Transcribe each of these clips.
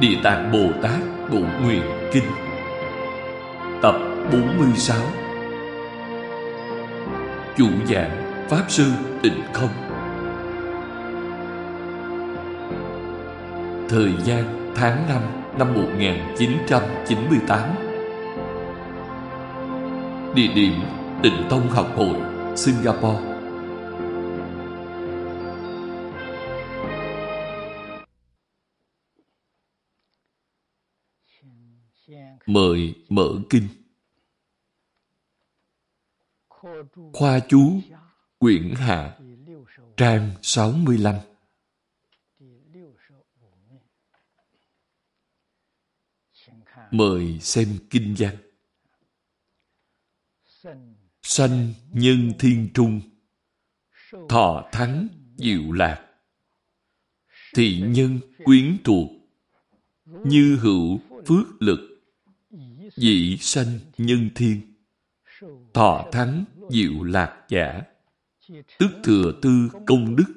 Địa Tạng Bồ Tát Bộ Nguyện Kinh. Tập 46 Chủ giảng Pháp Sư Tịnh Không. Thời gian tháng 5 năm 1998 Địa điểm Tịnh Tông Học Hội, Singapore. Mời mở kinh. Khoa chú, Quyển Hạ, Trang 65 Mời xem kinh văn. Sanh nhân thiên trung, Thọ thắng diệu lạc. Thị nhân quyến thuộc, Như hữu phước lực dị sanh nhân thiên. Thọ thắng diệu lạc giả tức thừa tư công đức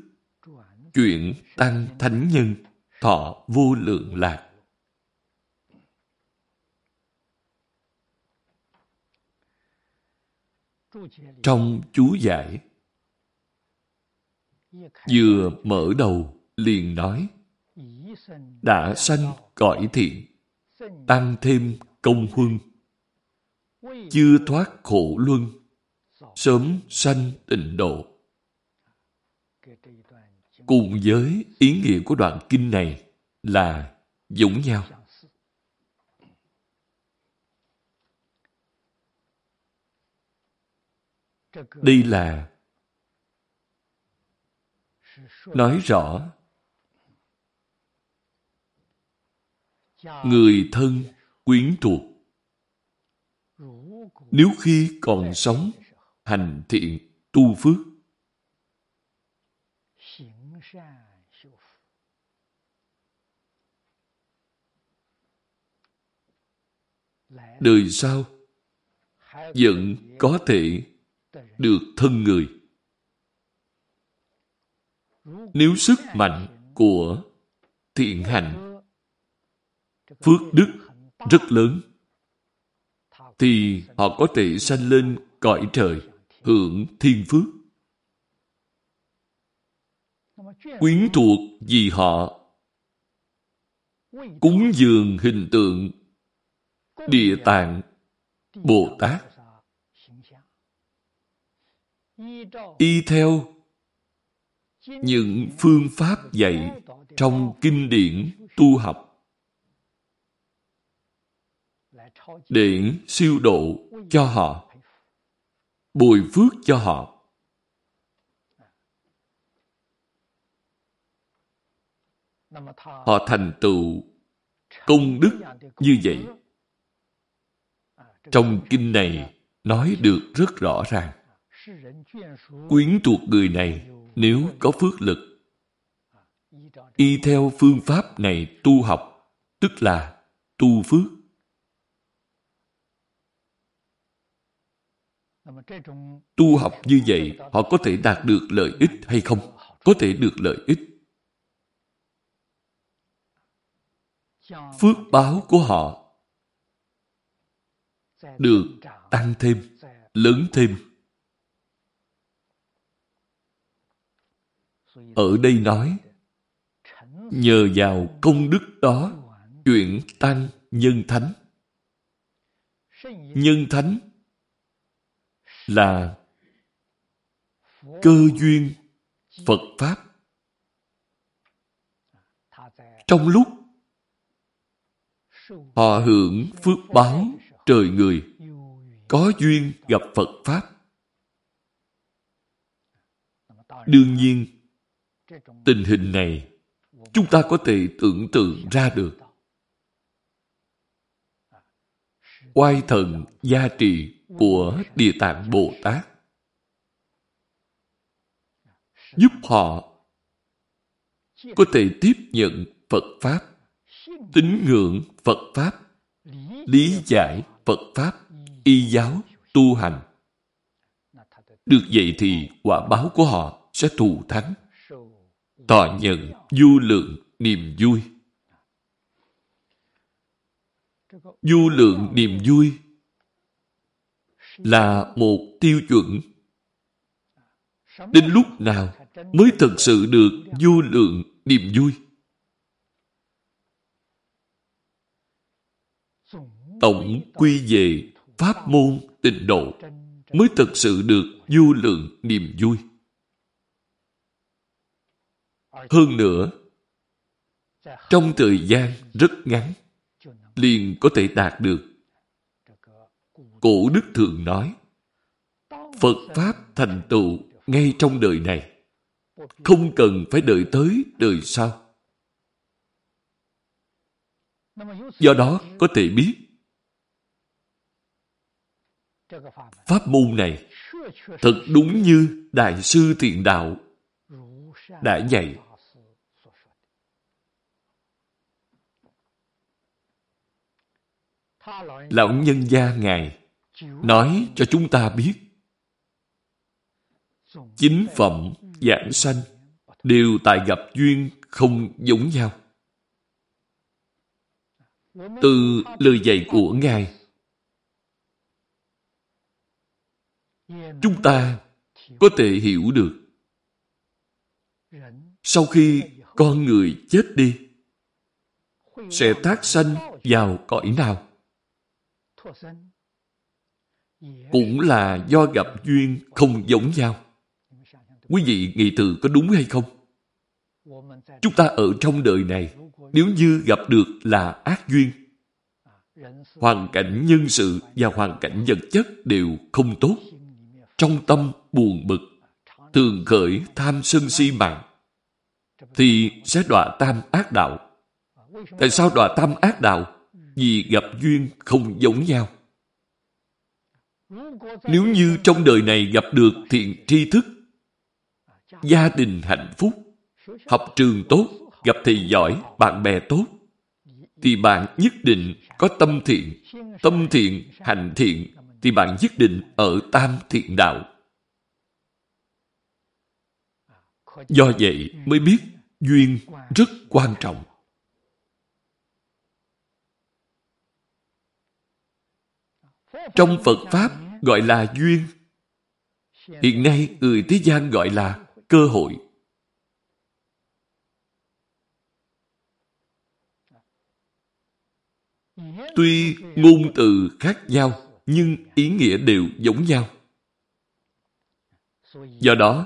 chuyện tăng thánh nhân, thọ vô lượng lạc. Trong chú giải, vừa mở đầu liền nói, đã sanh cõi thiện tăng thêm công huân. Chưa thoát khổ luân, sớm sanh tịnh độ. Cùng với ý nghĩa của đoạn kinh này là giống nhau. Đây là nói rõ người thân quyến thuộc. Nếu khi còn sống, hành thiện, tu phước, đời sau vẫn có thể được thân người. Nếu sức mạnh của thiện hành, phước đức rất lớn, thì họ có thể sanh lên cõi trời, hưởng thiên phước. Quyến thuộc vì họ cúng dường hình tượng địa tạng Bồ Tát. Y theo những phương pháp dạy trong kinh điển tu học. Để siêu độ cho họ, bồi phước cho họ. Họ thành tựu công đức như vậy. Trong kinh này nói được rất rõ ràng. Quyến thuộc người này nếu có phước lực, y theo phương pháp này tu học, tức là tu phước. Tu học như vậy, họ có thể đạt được lợi ích hay không? Có thể được lợi ích. Phước báo của họ được tăng thêm, lớn thêm. Ở đây nói, nhờ vào công đức đó, chuyển tăng nhân thánh. Nhân thánh là cơ duyên Phật Pháp. Trong lúc họ hưởng phước báo trời người, có duyên gặp Phật Pháp. Đương nhiên, tình hình này chúng ta có thể tưởng tượng ra được. Oai thần gia trì của Địa Tạng Bồ Tát. Giúp họ có thể tiếp nhận Phật Pháp, tín ngưỡng Phật Pháp, lý giải Phật Pháp, y giáo, tu hành. Được vậy thì quả báo của họ sẽ thù thắng, tỏ nhận du lượng niềm vui. du lượng niềm vui là một tiêu chuẩn. Đến lúc nào mới thực sự được vô lượng niềm vui? Tổng quy về pháp môn tịnh độ mới thực sự được vô lượng niềm vui. Hơn nữa, trong thời gian rất ngắn, liền có thể đạt được. Cổ Đức thường nói, Phật Pháp thành tựu ngay trong đời này, không cần phải đợi tới đời sau. Do đó có thể biết Pháp môn này thật đúng như Đại sư Thiện Đạo đã dạy. Lão nhân gia Ngài nói cho chúng ta biết. Chính phẩm, giảng sanh, đều tại gặp duyên không giống nhau. Từ lời dạy của Ngài, chúng ta có thể hiểu được. Sau khi con người chết đi, sẽ tác sanh vào cõi nào? Cũng là do gặp duyên không giống nhau quý vị nghĩ thử có đúng hay không chúng ta ở trong đời này nếu như gặp được là ác duyên hoàn cảnh nhân sự và hoàn cảnh vật chất đều không tốt trong tâm buồn bực, thường khởi tham sân si mạng, thì sẽ đọa tam ác đạo. Tại sao đọa tam ác đạo? Vì gặp duyên không giống nhau. Nếu như trong đời này gặp được thiện tri thức, gia đình hạnh phúc, học trường tốt, gặp thầy giỏi, bạn bè tốt, thì bạn nhất định có tâm thiện, tâm thiện, hành thiện thì bạn nhất định ở tam thiện đạo. Do vậy mới biết duyên rất quan trọng. Trong Phật Pháp gọi là duyên. Hiện nay người thế gian gọi là cơ hội. Tuy ngôn từ khác nhau, nhưng ý nghĩa đều giống nhau. Do đó,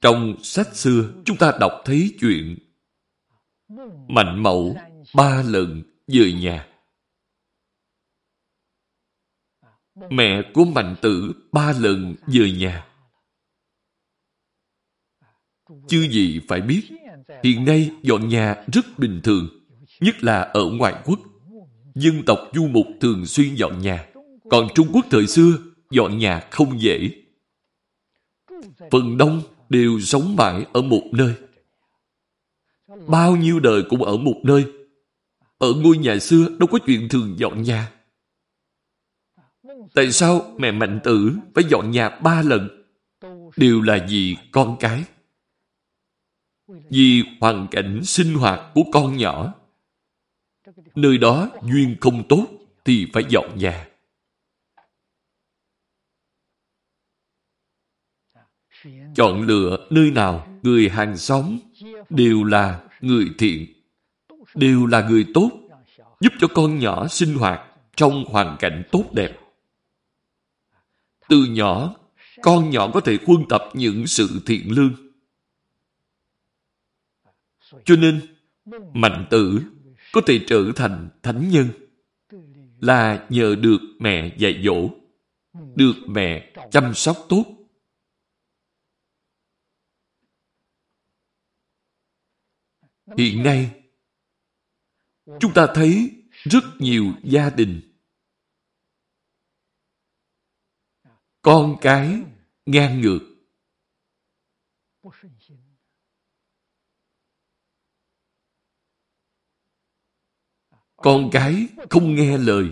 trong sách xưa chúng ta đọc thấy chuyện Mạnh mẫu ba lần về nhà. Mẹ của Mạnh tử ba lần về nhà. Chứ gì phải biết, hiện nay dọn nhà rất bình thường, nhất là ở ngoại quốc. Dân tộc du mục thường xuyên dọn nhà. Còn Trung Quốc thời xưa, dọn nhà không dễ. Phần đông đều sống mãi ở một nơi. Bao nhiêu đời cũng ở một nơi. Ở ngôi nhà xưa đâu có chuyện thường dọn nhà. Tại sao mẹ Mạnh Tử phải dọn nhà ba lần? Đều là vì con cái. Vì hoàn cảnh sinh hoạt của con nhỏ. Nơi đó duyên không tốt thì phải dọn nhà. chọn lựa nơi nào người hàng xóm đều là người thiện, đều là người tốt, giúp cho con nhỏ sinh hoạt trong hoàn cảnh tốt đẹp. Từ nhỏ, con nhỏ có thể quân tập những sự thiện lương. Cho nên, mạnh tử có thể trở thành thánh nhân là nhờ được mẹ dạy dỗ, được mẹ chăm sóc tốt. Hiện nay, chúng ta thấy rất nhiều gia đình con cái ngang ngược. Con cái không nghe lời.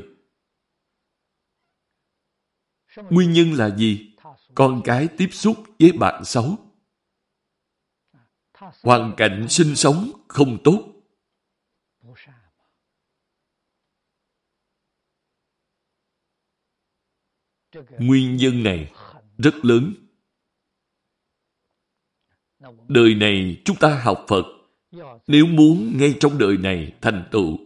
Nguyên nhân là gì? Con cái tiếp xúc với bạn xấu. Hoàn cảnh sinh sống không tốt. Nguyên nhân này rất lớn. Đời này chúng ta học Phật, nếu muốn ngay trong đời này thành tựu,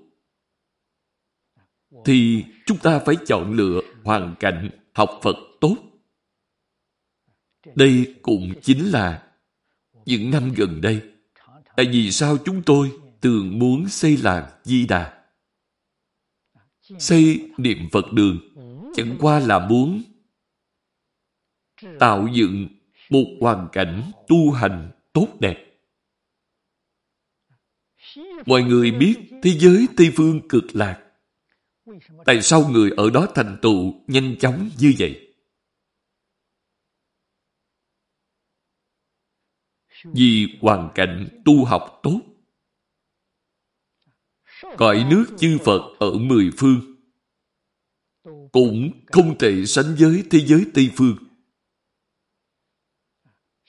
thì chúng ta phải chọn lựa hoàn cảnh học Phật tốt. Đây cũng chính là những năm gần đây. Tại vì sao chúng tôi thường muốn xây làng Di Đà? Xây niệm Phật đường chẳng qua là muốn tạo dựng một hoàn cảnh tu hành tốt đẹp. Mọi người biết thế giới Tây Phương cực lạc. Tại sao người ở đó thành tựu nhanh chóng như vậy? Vì hoàn cảnh tu học tốt. Cõi nước chư Phật ở mười phương cũng không thể sánh với thế giới Tây Phương.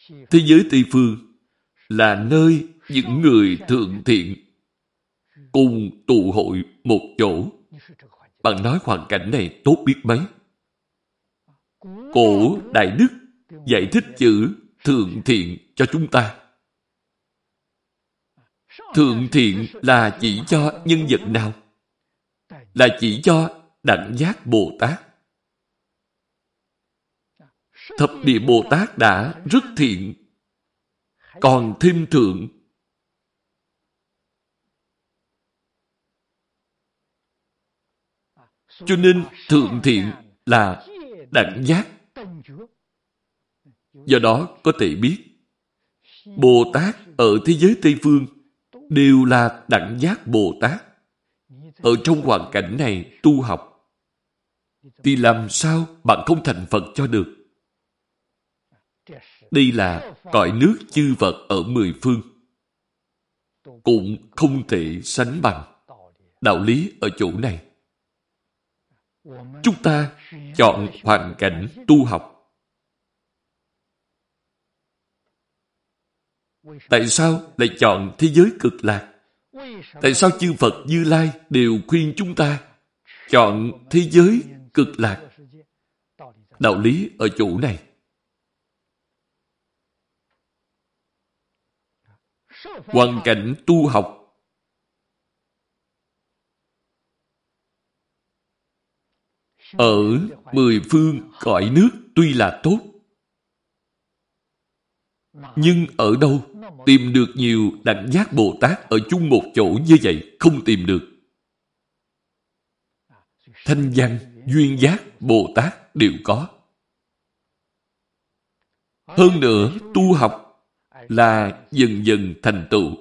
Thế giới Tây Phương là nơi những người thượng thiện cùng tụ hội một chỗ. Bạn nói hoàn cảnh này tốt biết mấy. Cổ Đại Đức giải thích chữ thượng thiện cho chúng ta. Thượng thiện là chỉ cho nhân vật nào? Là chỉ cho đẳng giác Bồ Tát. Thập địa Bồ Tát đã rất thiện, còn thêm thượng. Cho nên thượng thiện là đẳng giác. Do đó có thể biết, Bồ Tát ở thế giới Tây Phương đều là đẳng giác Bồ Tát. Ở trong hoàn cảnh này tu học thì làm sao bạn không thành Phật cho được? Đây là cõi nước chư Phật ở mười phương. Cũng không thể sánh bằng. Đạo lý ở chỗ này. Chúng ta chọn hoàn cảnh tu học. Tại sao lại chọn thế giới cực lạc? Tại sao chư Phật Như Lai đều khuyên chúng ta chọn thế giới cực lạc. Đạo lý ở chỗ này. Hoàn cảnh tu học ở mười phương cõi nước tuy là tốt, nhưng ở đâu tìm được nhiều đẳng giác Bồ Tát ở chung một chỗ như vậy không tìm được. Thanh văn duyên giác Bồ Tát đều có. Hơn nữa, tu học là dần dần thành tựu.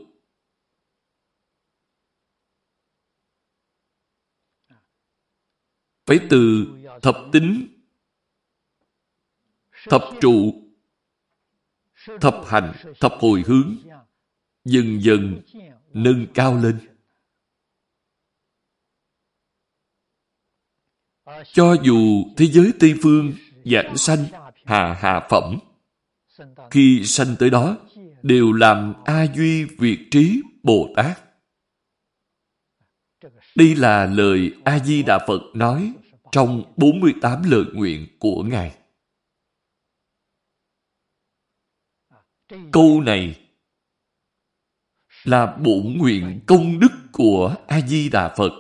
Phải từ thập tính, thập trụ, thập hành, thập hồi hướng, dần dần nâng cao lên. Cho dù thế giới Tây Phương giảng sanh hà hà phẩm, khi sanh tới đó, đều làm A Duy Việt Trí Bồ Tát. Đây là lời A-di-đà Phật nói trong 48 lời nguyện của Ngài. Câu này là bổn nguyện công đức của A-di-đà Phật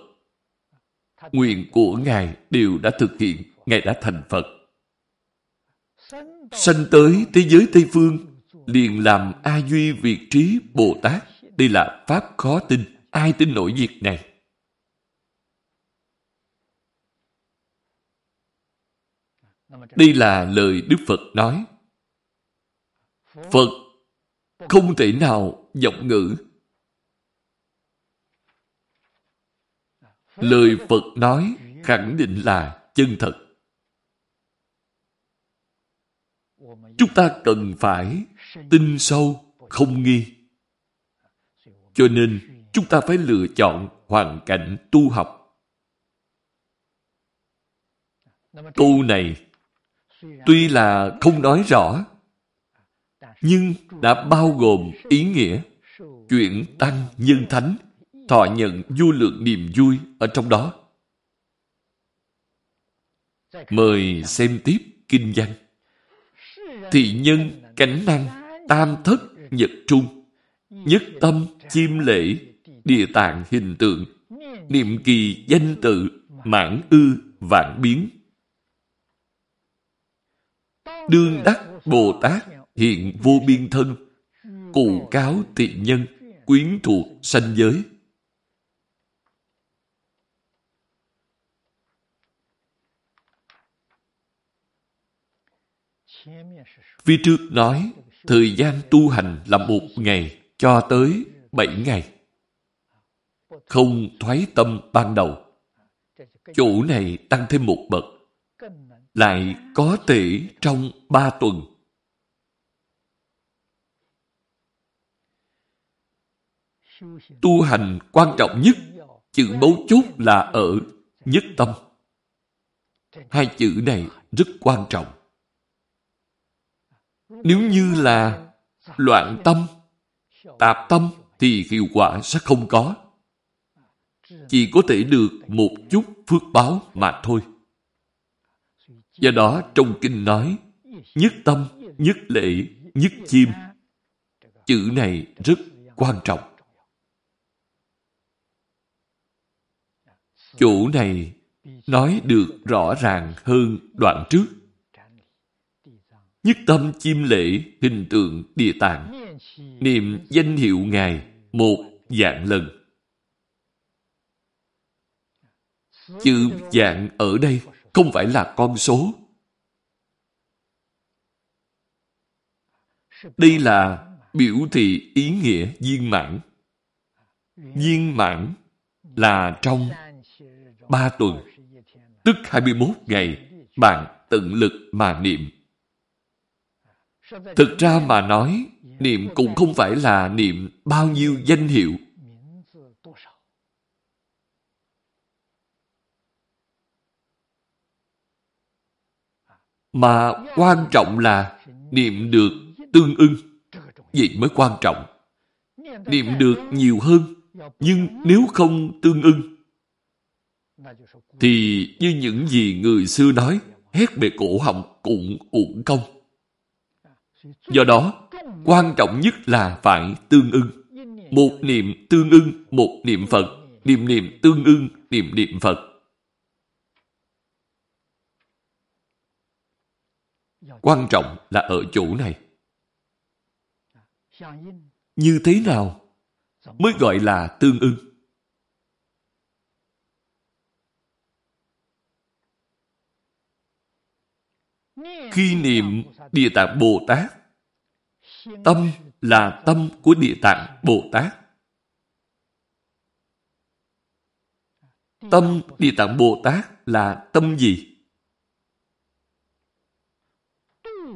nguyện của Ngài đều đã thực hiện, Ngài đã thành Phật. Sanh tới thế giới Tây Phương, liền làm A Duy Việt Trí Bồ Tát. Đây là Pháp khó tin. Ai tin nổi việc này? Đây là lời Đức Phật nói. Phật không thể nào giọng ngữ Lời Phật nói khẳng định là chân thật. Chúng ta cần phải tin sâu, không nghi. Cho nên, chúng ta phải lựa chọn hoàn cảnh tu học. Câu này tuy là không nói rõ, nhưng đã bao gồm ý nghĩa chuyển tăng nhân thánh thọ nhận vô lượng niềm vui ở trong đó. Mời xem tiếp kinh văn. Thị nhân cánh năng tam thất nhật trung, nhất tâm chiêm lễ, địa tạng hình tượng, niệm kỳ danh tự, mãn ư, vạn biến đương đắc bồ tát hiện vô biên thân cụ cáo tị nhân quyến thuộc sanh giới Phía trước nói, thời gian tu hành là một ngày cho tới bảy ngày. Không thoái tâm ban đầu. Chỗ này tăng thêm một bậc. Lại có thể trong ba tuần. Tu hành quan trọng nhất, chữ mấu chốt là ở nhất tâm. Hai chữ này rất quan trọng. Nếu như là loạn tâm, tạp tâm thì hiệu quả sẽ không có. Chỉ có thể được một chút phước báo mà thôi. Do đó trong kinh nói nhất tâm, nhất lễ, nhất chim. Chữ này rất quan trọng. Chỗ này nói được rõ ràng hơn đoạn trước nhất tâm chim lễ hình tượng địa tạng. Niệm danh hiệu ngài một dạng lần. Chữ dạng ở đây không phải là con số. Đây là biểu thị ý nghĩa viên mãn. Viên mãn là trong ba tuần, tức 21 ngày bạn tận lực mà niệm. Thực ra mà nói, niệm cũng không phải là niệm bao nhiêu danh hiệu. Mà quan trọng là niệm được tương ưng. Vậy mới quan trọng. Niệm được nhiều hơn, nhưng nếu không tương ưng, thì như những gì người xưa nói, hét bề cổ họng cũng uổng công. Do đó, quan trọng nhất là phải tương ưng. Một niệm tương ưng, một niệm Phật, niệm niệm tương ưng, niệm niệm Phật. Quan trọng là ở chỗ này. Như thế nào mới gọi là tương ưng? Khi niệm Địa Tạng Bồ Tát, tâm là tâm của Địa Tạng Bồ Tát. Tâm Địa Tạng Bồ Tát là tâm gì?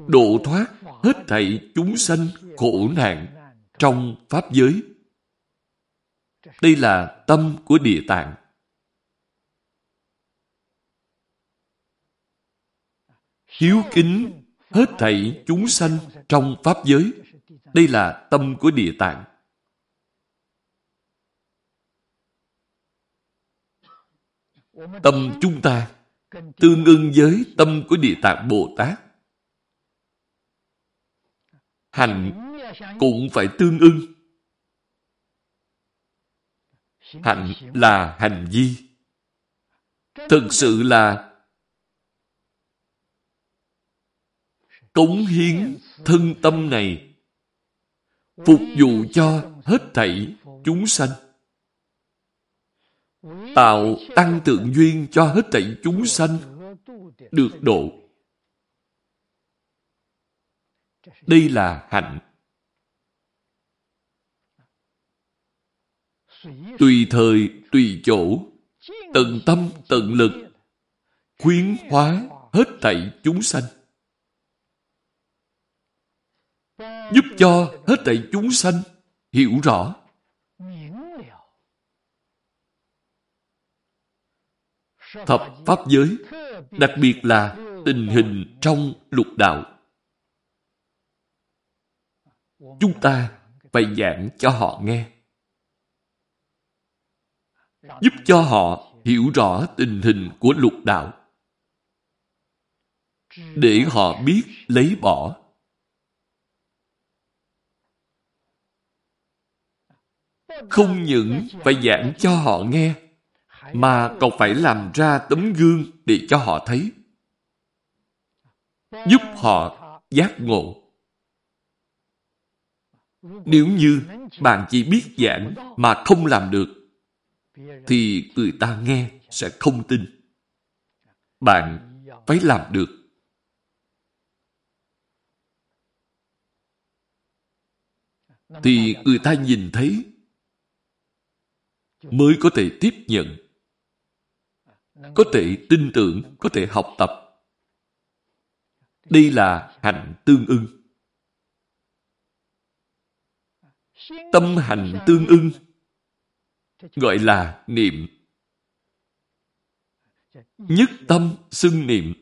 Độ thoát hết thảy chúng sanh khổ nạn trong Pháp giới. Đây là tâm của Địa Tạng. Hiếu kính, hết thảy chúng sanh trong Pháp giới. Đây là tâm của Địa Tạng. Tâm chúng ta tương ưng với tâm của Địa Tạng Bồ Tát. Hành cũng phải tương ưng. Hạnh là hành vi. Thực sự là cống hiến thân tâm này. Phục vụ cho hết thảy chúng sanh. Tạo tăng tượng duyên cho hết thảy chúng sanh được độ. Đây là hạnh. Tùy thời, tùy chỗ, tận tâm, tận lực, khuyến hóa hết thảy chúng sanh. Giúp cho hết thảy chúng sanh hiểu rõ. Thập pháp giới, đặc biệt là tình hình trong lục đạo. Chúng ta phải giảng cho họ nghe. Giúp cho họ hiểu rõ tình hình của lục đạo. Để họ biết lấy bỏ. Không những phải giảng cho họ nghe, mà còn phải làm ra tấm gương để cho họ thấy. Giúp họ giác ngộ. Nếu như bạn chỉ biết giảng mà không làm được, thì người ta nghe sẽ không tin. Bạn phải làm được. Thì người ta nhìn thấy mới có thể tiếp nhận, có thể tin tưởng, có thể học tập. Đây là hạnh tương ưng. Tâm hành tương ưng gọi là niệm. Nhất tâm xưng niệm.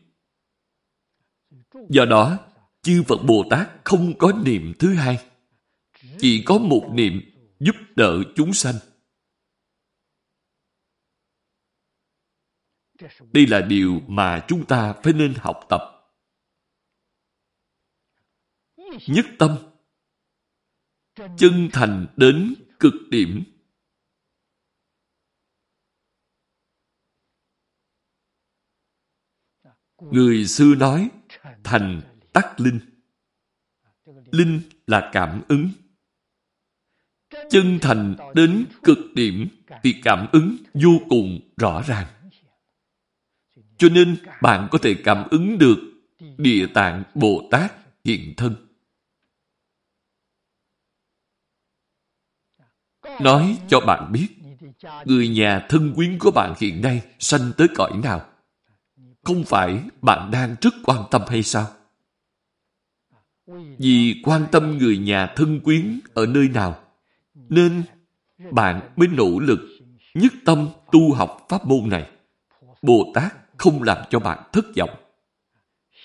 Do đó, chư Phật Bồ Tát không có niệm thứ hai. Chỉ có một niệm giúp đỡ chúng sanh. Đây là điều mà chúng ta phải nên học tập. Nhất tâm. Chân thành đến cực điểm. Người xưa nói, thành tắc linh. Linh là cảm ứng. Chân thành đến cực điểm thì cảm ứng vô cùng rõ ràng cho nên bạn có thể cảm ứng được địa tạng bồ tát hiện thân. Nói cho bạn biết, người nhà thân quyến của bạn hiện nay sanh tới cõi nào? Không phải bạn đang rất quan tâm hay sao? Vì quan tâm người nhà thân quyến ở nơi nào, nên bạn mới nỗ lực nhất tâm tu học pháp môn này. Bồ tát không làm cho bạn thất vọng.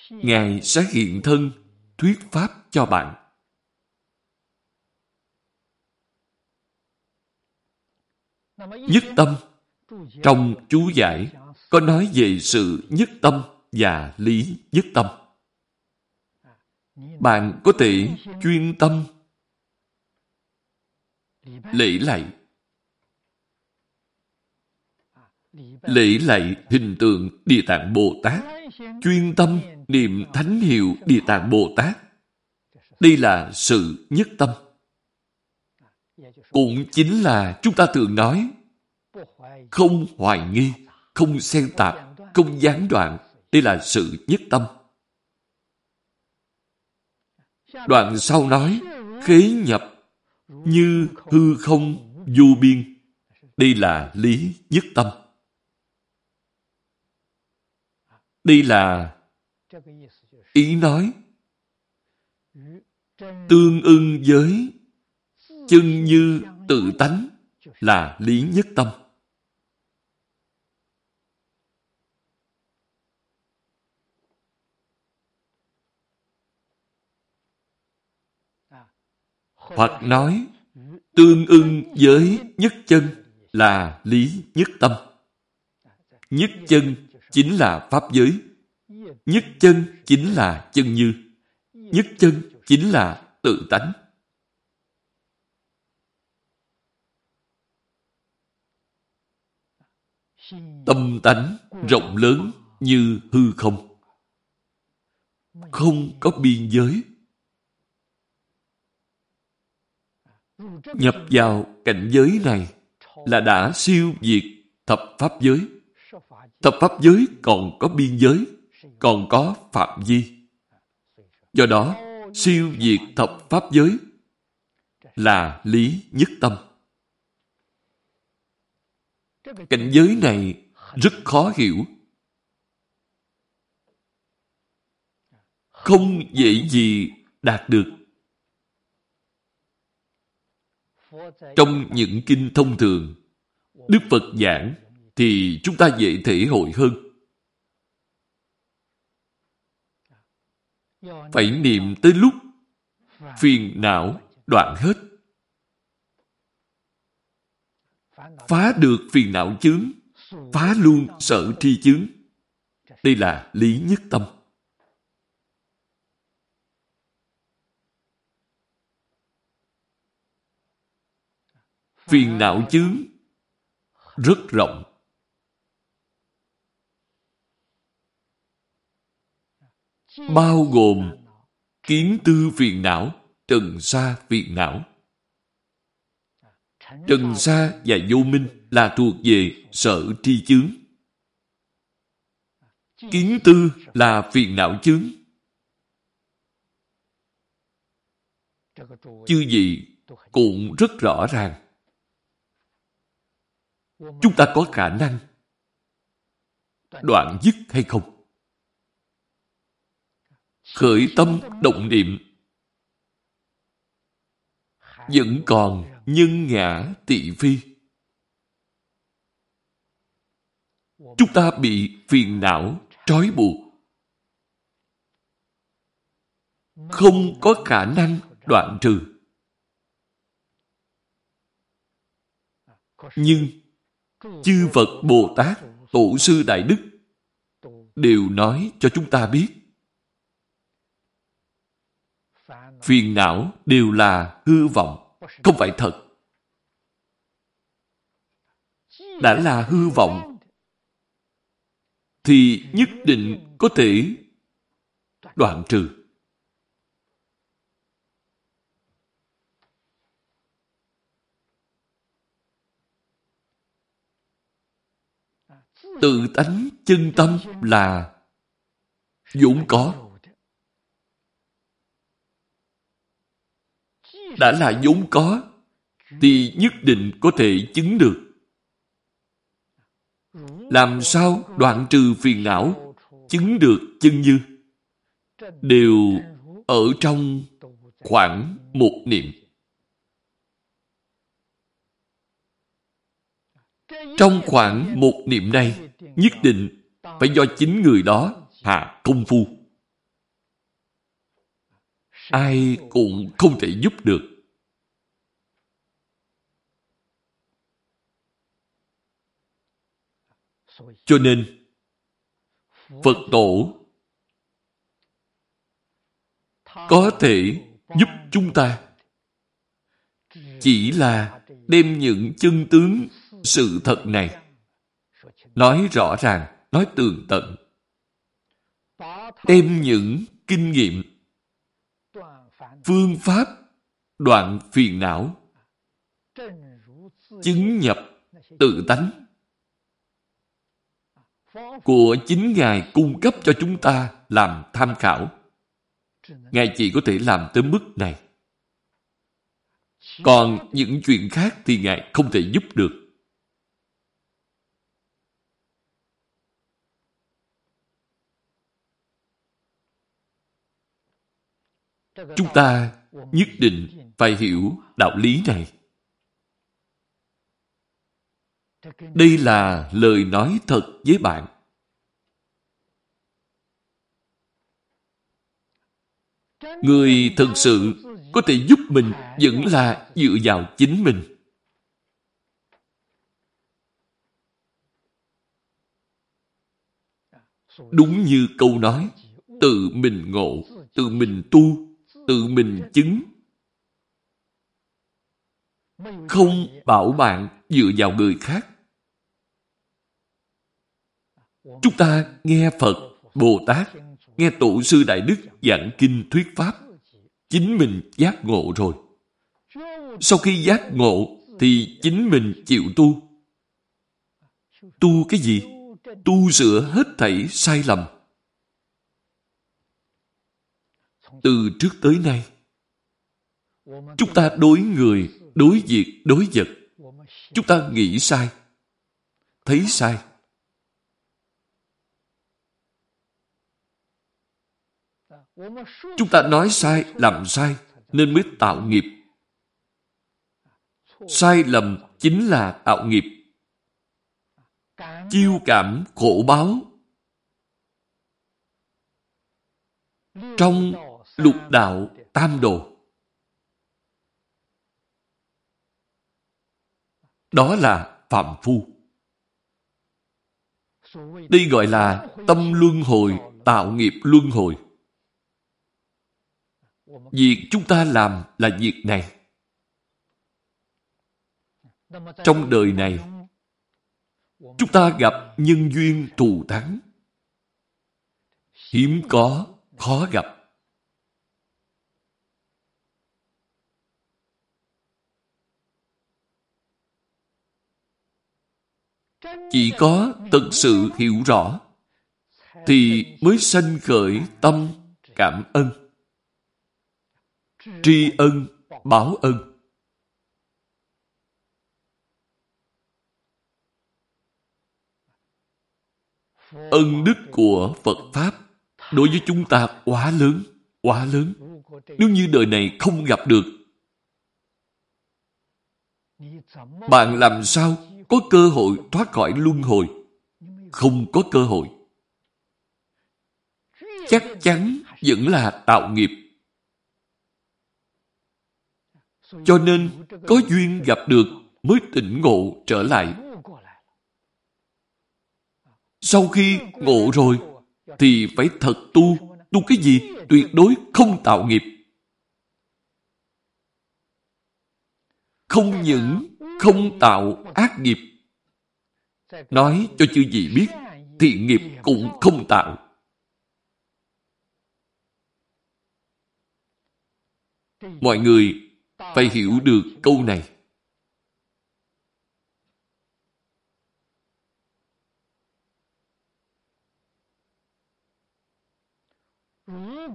Ngài sẽ hiện thân, thuyết pháp cho bạn. Nhất tâm, Trong chú giải, có nói về sự nhất tâm và lý nhất tâm. Bạn có thể chuyên tâm, lễ lạy lễ lạy hình tượng Địa Tạng Bồ Tát chuyên tâm niệm thánh hiệu Địa Tạng Bồ Tát đây là sự nhất tâm cũng chính là chúng ta thường nói không hoài nghi, không xen tạp, không gián đoạn. Đây là sự nhất tâm. Đoạn sau nói, khế nhập như hư không vô biên. Đây là lý nhất tâm. Đây là ý nói tương ưng với chân như tự tánh là lý nhất tâm. Hoặc nói tương ưng với nhất chân là lý nhất tâm. Nhất chân chính là pháp giới. Nhất chân chính là chân như. Nhất chân chính là tự tánh. Tâm tánh rộng lớn như hư không. Không có biên giới. Nhập vào cảnh giới này là đã siêu diệt thập pháp giới. Thập pháp giới còn có biên giới, còn có phạm vi. Do đó, siêu diệt thập pháp giới là lý nhất tâm. Cảnh giới này rất khó hiểu. Không dễ gì đạt được. Trong những kinh thông thường, Đức Phật giảng thì chúng ta dễ thể hội hơn. Phải niệm tới lúc phiền não đoạn hết. Phá được phiền não chứng, phá luôn sở tri chứng, Đây là lý nhất tâm. Phiền não chứng rất rộng Bao gồm kiến tư phiền não, trần sa phiền não. Trần sa và vô minh là thuộc về sở tri chướng. Kiến tư là phiền não chướng. Chư gì cũng rất rõ ràng. Chúng ta có khả năng đoạn dứt hay không? Khởi tâm động niệm vẫn còn nhân ngã tị phi. Chúng ta bị phiền não trói buộc. Không có khả năng đoạn trừ. Nhưng chư Phật Bồ Tát, Tổ sư Đại Đức đều nói cho chúng ta biết phiền não đều là hư vọng, không phải thật. Đã là hư vọng, thì nhất định có thể đoạn trừ. Tự tánh chân tâm là dũng có. Đã là vốn có, thì nhất định có thể chứng được. Làm sao đoạn trừ phiền não, chứng được chân như? Đều ở trong khoảng một niệm. Trong khoảng một niệm này, nhất định phải do chính người đó hạ công phu ai cũng không thể giúp được. Cho nên, Phật tổ có thể giúp chúng ta chỉ là đem những chân tướng sự thật này nói rõ ràng, nói tường tận. Đem những kinh nghiệm phương pháp đoạn phiền não, chứng nhập tự tánh của chính Ngài cung cấp cho chúng ta làm tham khảo. Ngài chỉ có thể làm tới mức này. Còn những chuyện khác thì Ngài không thể giúp được. Chúng ta nhất định phải hiểu đạo lý này. Đây là lời nói thật với bạn. Người thực sự có thể giúp mình vẫn là dựa vào chính mình. Đúng như câu nói, tự mình ngộ, tự mình tu tự mình chứng. Không bảo bạn dựa vào người khác. Chúng ta nghe Phật, Bồ Tát, nghe Tổ sư Đại Đức giảng kinh thuyết Pháp, chính mình giác ngộ rồi. Sau khi giác ngộ thì chính mình chịu tu. Tu cái gì? Tu sửa hết thảy sai lầm. Từ trước tới nay. Chúng ta đối người, đối việc, đối vật. Chúng ta nghĩ sai, thấy sai. Chúng ta nói sai, làm sai, nên mới tạo nghiệp. Sai lầm chính là tạo nghiệp. Chiêu cảm khổ báo. Trong lục đạo tam đồ. Đó là phạm phu. Đây gọi là tâm luân hồi, tạo nghiệp luân hồi. Việc chúng ta làm là việc này. trong đời này chúng ta gặp nhân duyên thù thắng hiếm có khó gặp chỉ có thực sự hiểu rõ thì mới sanh khởi tâm cảm ơn. Tri ân, báo ân. Ân đức của phật pháp đối với chúng ta quá lớn quá lớn. Nếu như đời này không gặp được, bạn làm sao có cơ hội thoát khỏi luân hồi, không có cơ hội. Chắc chắn vẫn là tạo nghiệp. Cho nên có duyên gặp được mới tỉnh ngộ trở lại. Sau khi ngộ rồi, thì phải thật tu. Tu cái gì? Tuyệt đối không tạo nghiệp. Không những không tạo ác nghiệp. Nói cho chư gì biết, thiện nghiệp cũng không tạo. Mọi người phải hiểu được câu này.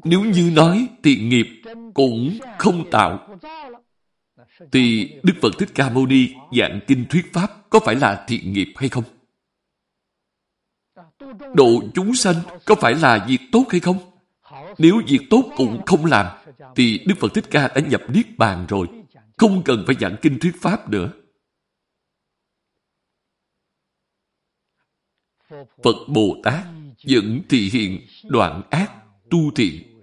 Nếu như nói thiện nghiệp cũng không tạo thì Đức Phật Thích Ca Mâu Ni giảng kinh thuyết Pháp có phải là thiện nghiệp hay không? Độ chúng sanh có phải là việc tốt hay không? Nếu việc tốt cũng không làm, thì Đức Phật Thích Ca đã nhập Niết Bàn rồi. Không cần phải giảng kinh thuyết Pháp nữa. Phật Bồ Tát vẫn thị hiện đoạn ác, tu thiện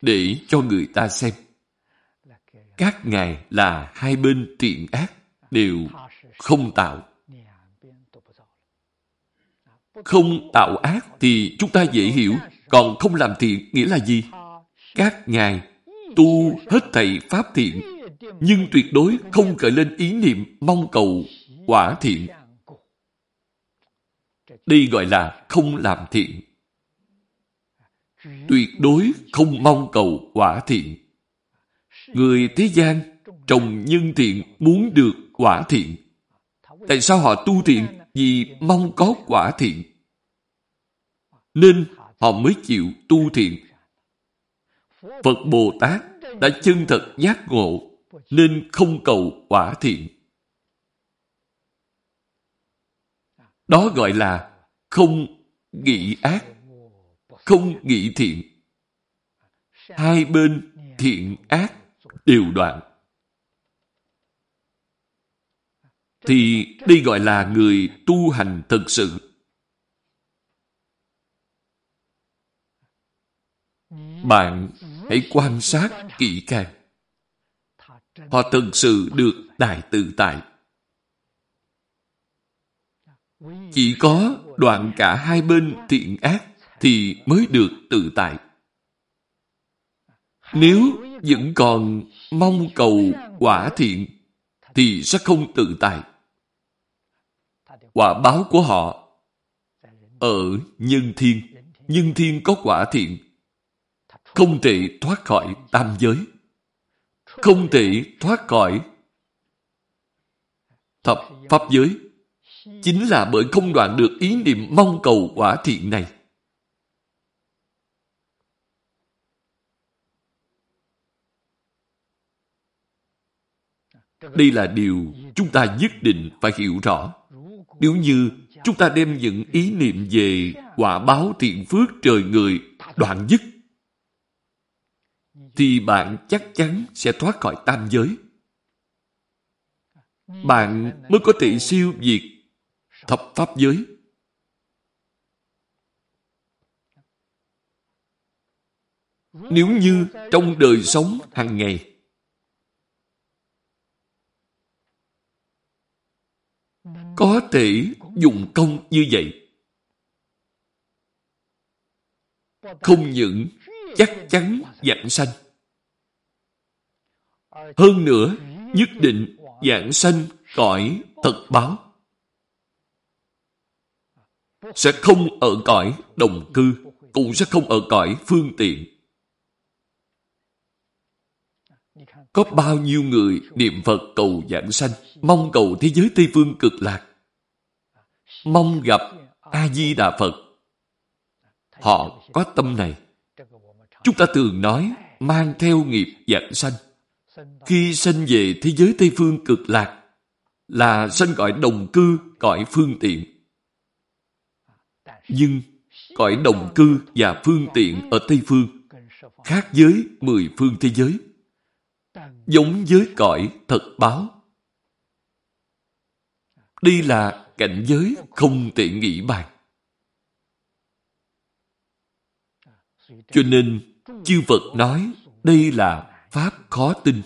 để cho người ta xem các ngài là hai bên thiện ác đều không tạo. Không tạo ác thì chúng ta dễ hiểu, còn không làm thiện nghĩa là gì? Các ngài tu hết thầy pháp thiện, nhưng tuyệt đối không khởi lên ý niệm mong cầu quả thiện. Đây gọi là không làm thiện. Tuyệt đối không mong cầu quả thiện. Người thế gian trồng nhân thiện muốn được quả thiện. Tại sao họ tu thiện? Vì mong có quả thiện. Nên họ mới chịu tu thiện. Phật Bồ Tát đã chân thật giác ngộ nên không cầu quả thiện. Đó gọi là không nghĩ ác, không nghĩ thiện. Hai bên thiện ác đều đoạn. Thì đây gọi là người tu hành thực sự. Bạn hãy quan sát kỹ càng. Họ thực sự được đại tự tại. Chỉ có đoạn cả hai bên thiện ác thì mới được tự tại. Nếu vẫn còn mong cầu quả thiện, thì sẽ không tự tại. Quả báo của họ ở nhân thiên. Nhân thiên có quả thiện. Không thể thoát khỏi tam giới. Không thể thoát khỏi thập pháp giới. Chính là bởi không đoạn được ý niệm mong cầu quả thiện này. Đây là điều chúng ta nhất định phải hiểu rõ. Nếu như chúng ta đem những ý niệm về quả báo thiện phước trời người đoạn dứt, thì bạn chắc chắn sẽ thoát khỏi tam giới. Bạn mới có thể siêu diệt thập pháp giới. Nếu như trong đời sống hàng ngày có thể dùng công như vậy. Không những chắc chắn dạng sanh. Hơn nữa, nhất định dạng sanh cõi thật báo. Sẽ không ở cõi đồng cư, cũng sẽ không ở cõi phương tiện. Có bao nhiêu người niệm Phật cầu giảng sanh, mong cầu thế giới Tây Phương cực lạc, mong gặp A-di-đà Phật. Họ có tâm này. Chúng ta thường nói, mang theo nghiệp giảng sanh. Khi sanh về thế giới Tây Phương cực lạc, là sanh gọi đồng cư, cõi phương tiện. Nhưng cõi đồng cư và phương tiện ở Tây Phương khác với mười phương thế giới giống với cõi thật báo. Đây là cảnh giới không thể nghĩ bàn. Cho nên, chư Phật nói đây là Pháp khó tin.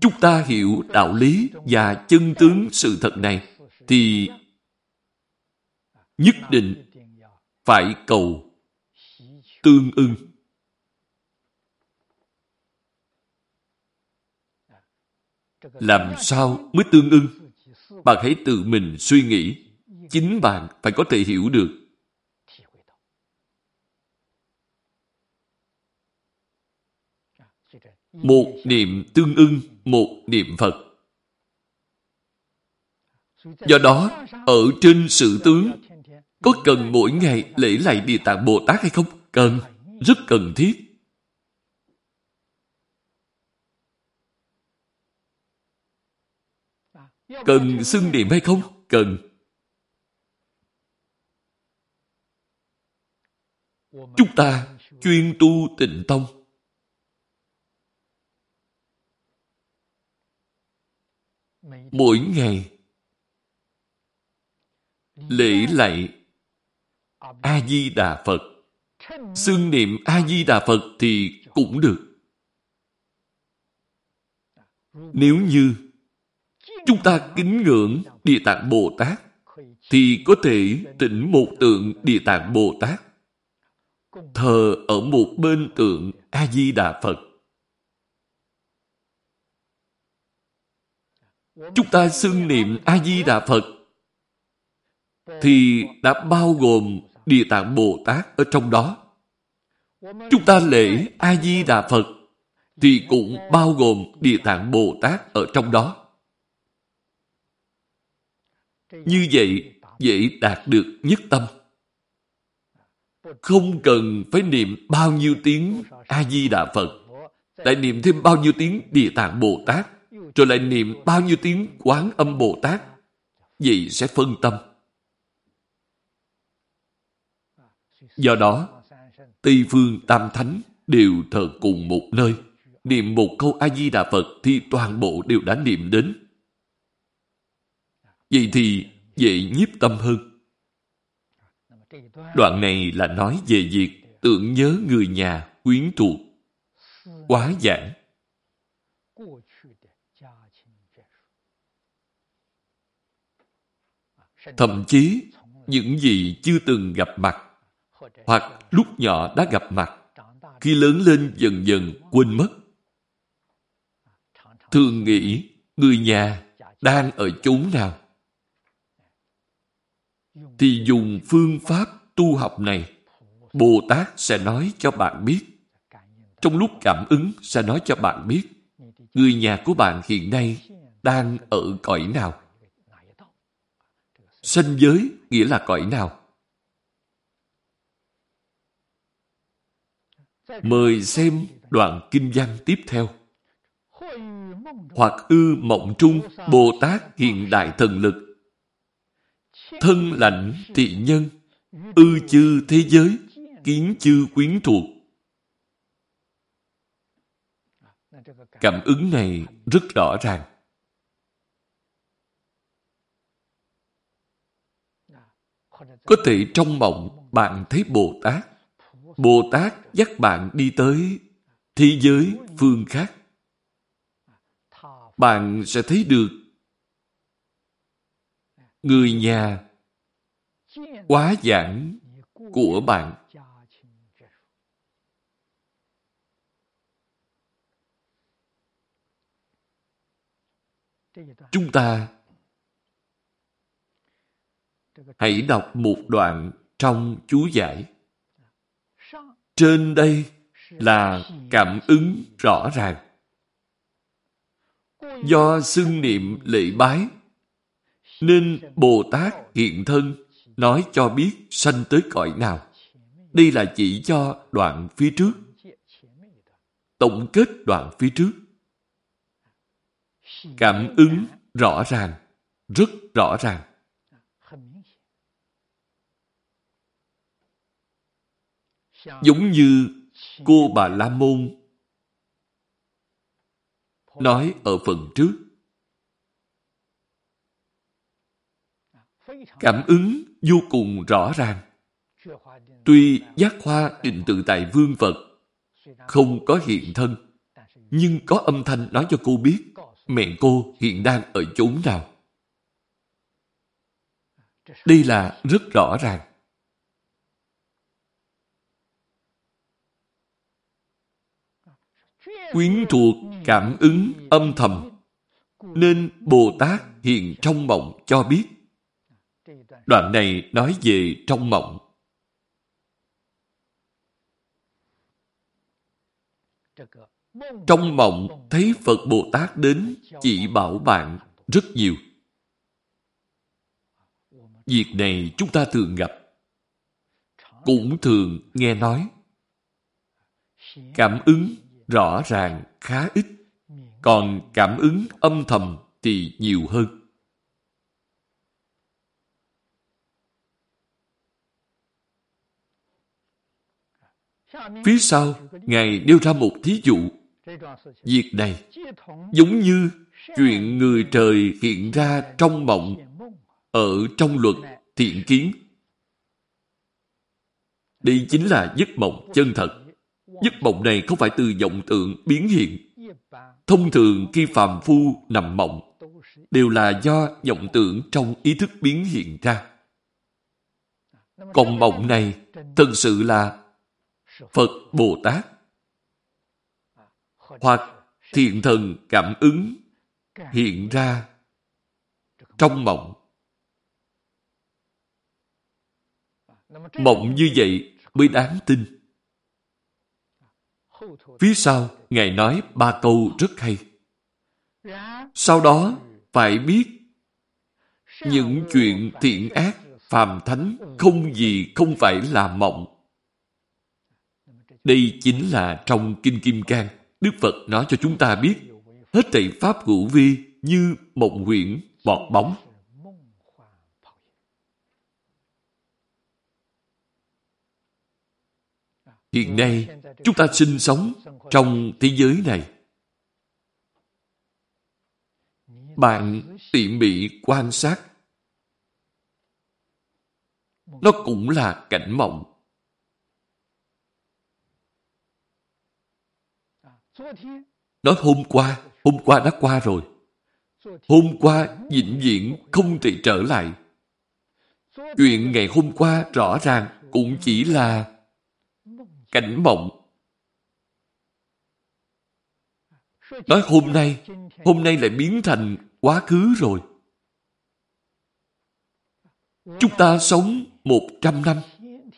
Chúng ta hiểu đạo lý và chân tướng sự thật này thì nhất định phải cầu tương ưng. Làm sao mới tương ưng? Bạn hãy tự mình suy nghĩ. Chính bạn phải có thể hiểu được. Một niệm tương ưng, một niệm Phật. Do đó, ở trên sự tướng có cần mỗi ngày lễ lại Địa Tạng Bồ Tát hay không? Cần, rất cần thiết. Cần xưng niệm hay không? Cần. Chúng ta chuyên tu tịnh tông. Mỗi ngày lễ lạy A-di-đà Phật. Xưng niệm A-di-đà Phật thì cũng được. Nếu như chúng ta kính ngưỡng Địa Tạng Bồ Tát, thì có thể tỉnh một tượng Địa Tạng Bồ Tát, thờ ở một bên tượng A-di-đà Phật. Chúng ta xưng niệm A-di-đà Phật thì đã bao gồm Địa Tạng Bồ Tát ở trong đó. Chúng ta lễ A-di-đà Phật thì cũng bao gồm Địa Tạng Bồ Tát ở trong đó. Như vậy, dễ đạt được nhất tâm. Không cần phải niệm bao nhiêu tiếng A-di-đà Phật, lại niệm thêm bao nhiêu tiếng Địa Tạng Bồ Tát, rồi lại niệm bao nhiêu tiếng Quán Âm Bồ Tát. Vậy sẽ phân tâm. Do đó, Tây Phương Tam Thánh đều thờ cùng một nơi. Niệm một câu A-di-đà Phật thì toàn bộ đều đã niệm đến. Vậy thì dễ nhiếp tâm hơn. Đoạn này là nói về việc tưởng nhớ người nhà, quyến thuộc, quá giảng. Thậm chí, những gì chưa từng gặp mặt hoặc lúc nhỏ đã gặp mặt, khi lớn lên dần dần quên mất. Thường nghĩ người nhà đang ở chốn nào thì dùng phương pháp tu học này Bồ Tát sẽ nói cho bạn biết. Trong lúc cảm ứng sẽ nói cho bạn biết người nhà của bạn hiện nay đang ở cõi nào. Sanh giới nghĩa là cõi nào? Mời xem đoạn kinh văn tiếp theo. Hoặc ư mộng trung Bồ Tát hiện đại thần lực. Thân lạnh thị nhân, ư chư thế giới, kiến chư quyến thuộc. Cảm ứng này rất rõ ràng. Có thể trong mộng bạn thấy Bồ Tát Bồ Tát dắt bạn đi tới thế giới phương khác. Bạn sẽ thấy được người nhà quá giảng của bạn. Chúng ta hãy đọc một đoạn trong chú giải. Trên đây là cảm ứng rõ ràng. Do xưng niệm lễ bái, nên Bồ Tát hiện thân nói cho biết sanh tới cõi nào. Đây là chỉ cho đoạn phía trước. Tổng kết đoạn phía trước. Cảm ứng rõ ràng, rất rõ ràng. Giống như cô bà La Môn nói ở phần trước. Cảm ứng vô cùng rõ ràng. Tuy giác hoa định tự tại vương Phật không có hiện thân, nhưng có âm thanh nói cho cô biết mẹ cô hiện đang ở chốn nào. Đây là rất rõ ràng. Quyến thuộc cảm ứng âm thầm, nên Bồ Tát hiện trong mộng cho biết. Đoạn này nói về trong mộng. Trong mộng thấy Phật Bồ Tát đến chỉ bảo bạn rất nhiều. Việc này chúng ta thường gặp. Cũng thường nghe nói. Cảm ứng rõ ràng khá ít, còn cảm ứng âm thầm thì nhiều hơn. Phía sau, Ngài đưa ra một thí dụ. Việc này giống như chuyện người trời hiện ra trong mộng ở trong luật thiện kiến. Đây chính là giấc mộng chân thật. Giấc mộng này không phải từ vọng tượng biến hiện. Thông thường khi phàm phu nằm mộng, đều là do vọng tượng trong ý thức biến hiện ra. Còn mộng này thật sự là Phật Bồ Tát hoặc thiện thần cảm ứng hiện ra trong mộng. Mộng như vậy mới đáng tin. Phía sau, Ngài nói ba câu rất hay. Sau đó, phải biết những chuyện thiện ác, phàm thánh không gì không phải là mộng. Đây chính là trong Kinh Kim Cang, Đức Phật nói cho chúng ta biết hết thảy pháp hữu vi như mộng huyễn, bọt bóng. Hiện nay, chúng ta sinh sống trong thế giới này. Bạn tỉ mỉ quan sát. Nó cũng là cảnh mộng. Nói hôm qua, hôm qua đã qua rồi. Hôm qua vĩnh viễn không thể trở lại. Chuyện ngày hôm qua rõ ràng cũng chỉ là cảnh mộng. Nói hôm nay, hôm nay lại biến thành quá khứ rồi. Chúng ta sống một trăm năm,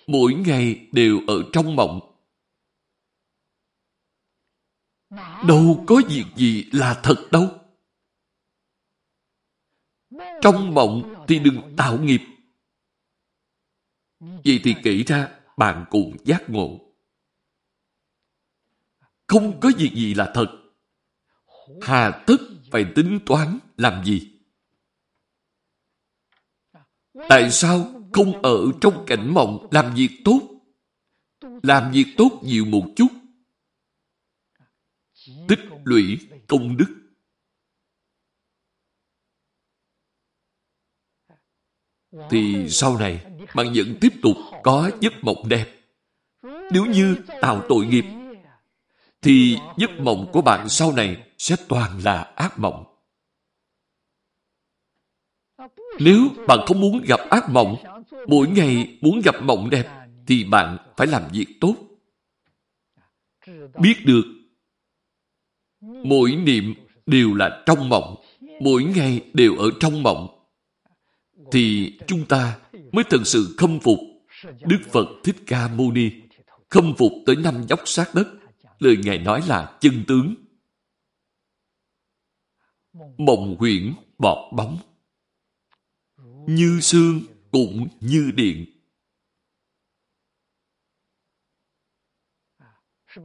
mỗi ngày đều ở trong mộng. Đâu có việc gì là thật đâu. Trong mộng thì đừng tạo nghiệp. Vậy thì kỹ ra bạn cùng giác ngộ. Không có việc gì là thật. Hà tất phải tính toán làm gì? Tại sao không ở trong cảnh mộng làm việc tốt? Làm việc tốt nhiều một chút. Tích lũy công đức. Thì sau này bạn vẫn tiếp tục có giấc mộng đẹp. Nếu như tạo tội nghiệp, thì giấc mộng của bạn sau này sẽ toàn là ác mộng. Nếu bạn không muốn gặp ác mộng, mỗi ngày muốn gặp mộng đẹp, thì bạn phải làm việc tốt. Biết được mỗi niệm đều là trong mộng, mỗi ngày đều ở trong mộng, thì chúng ta mới thật sự khâm phục Đức Phật Thích Ca Mâu Ni, khâm phục tới năm dốc sát đất. Lời Ngài nói là chân tướng. Mộng huyễn bọt bóng. Như sương cũng như điện.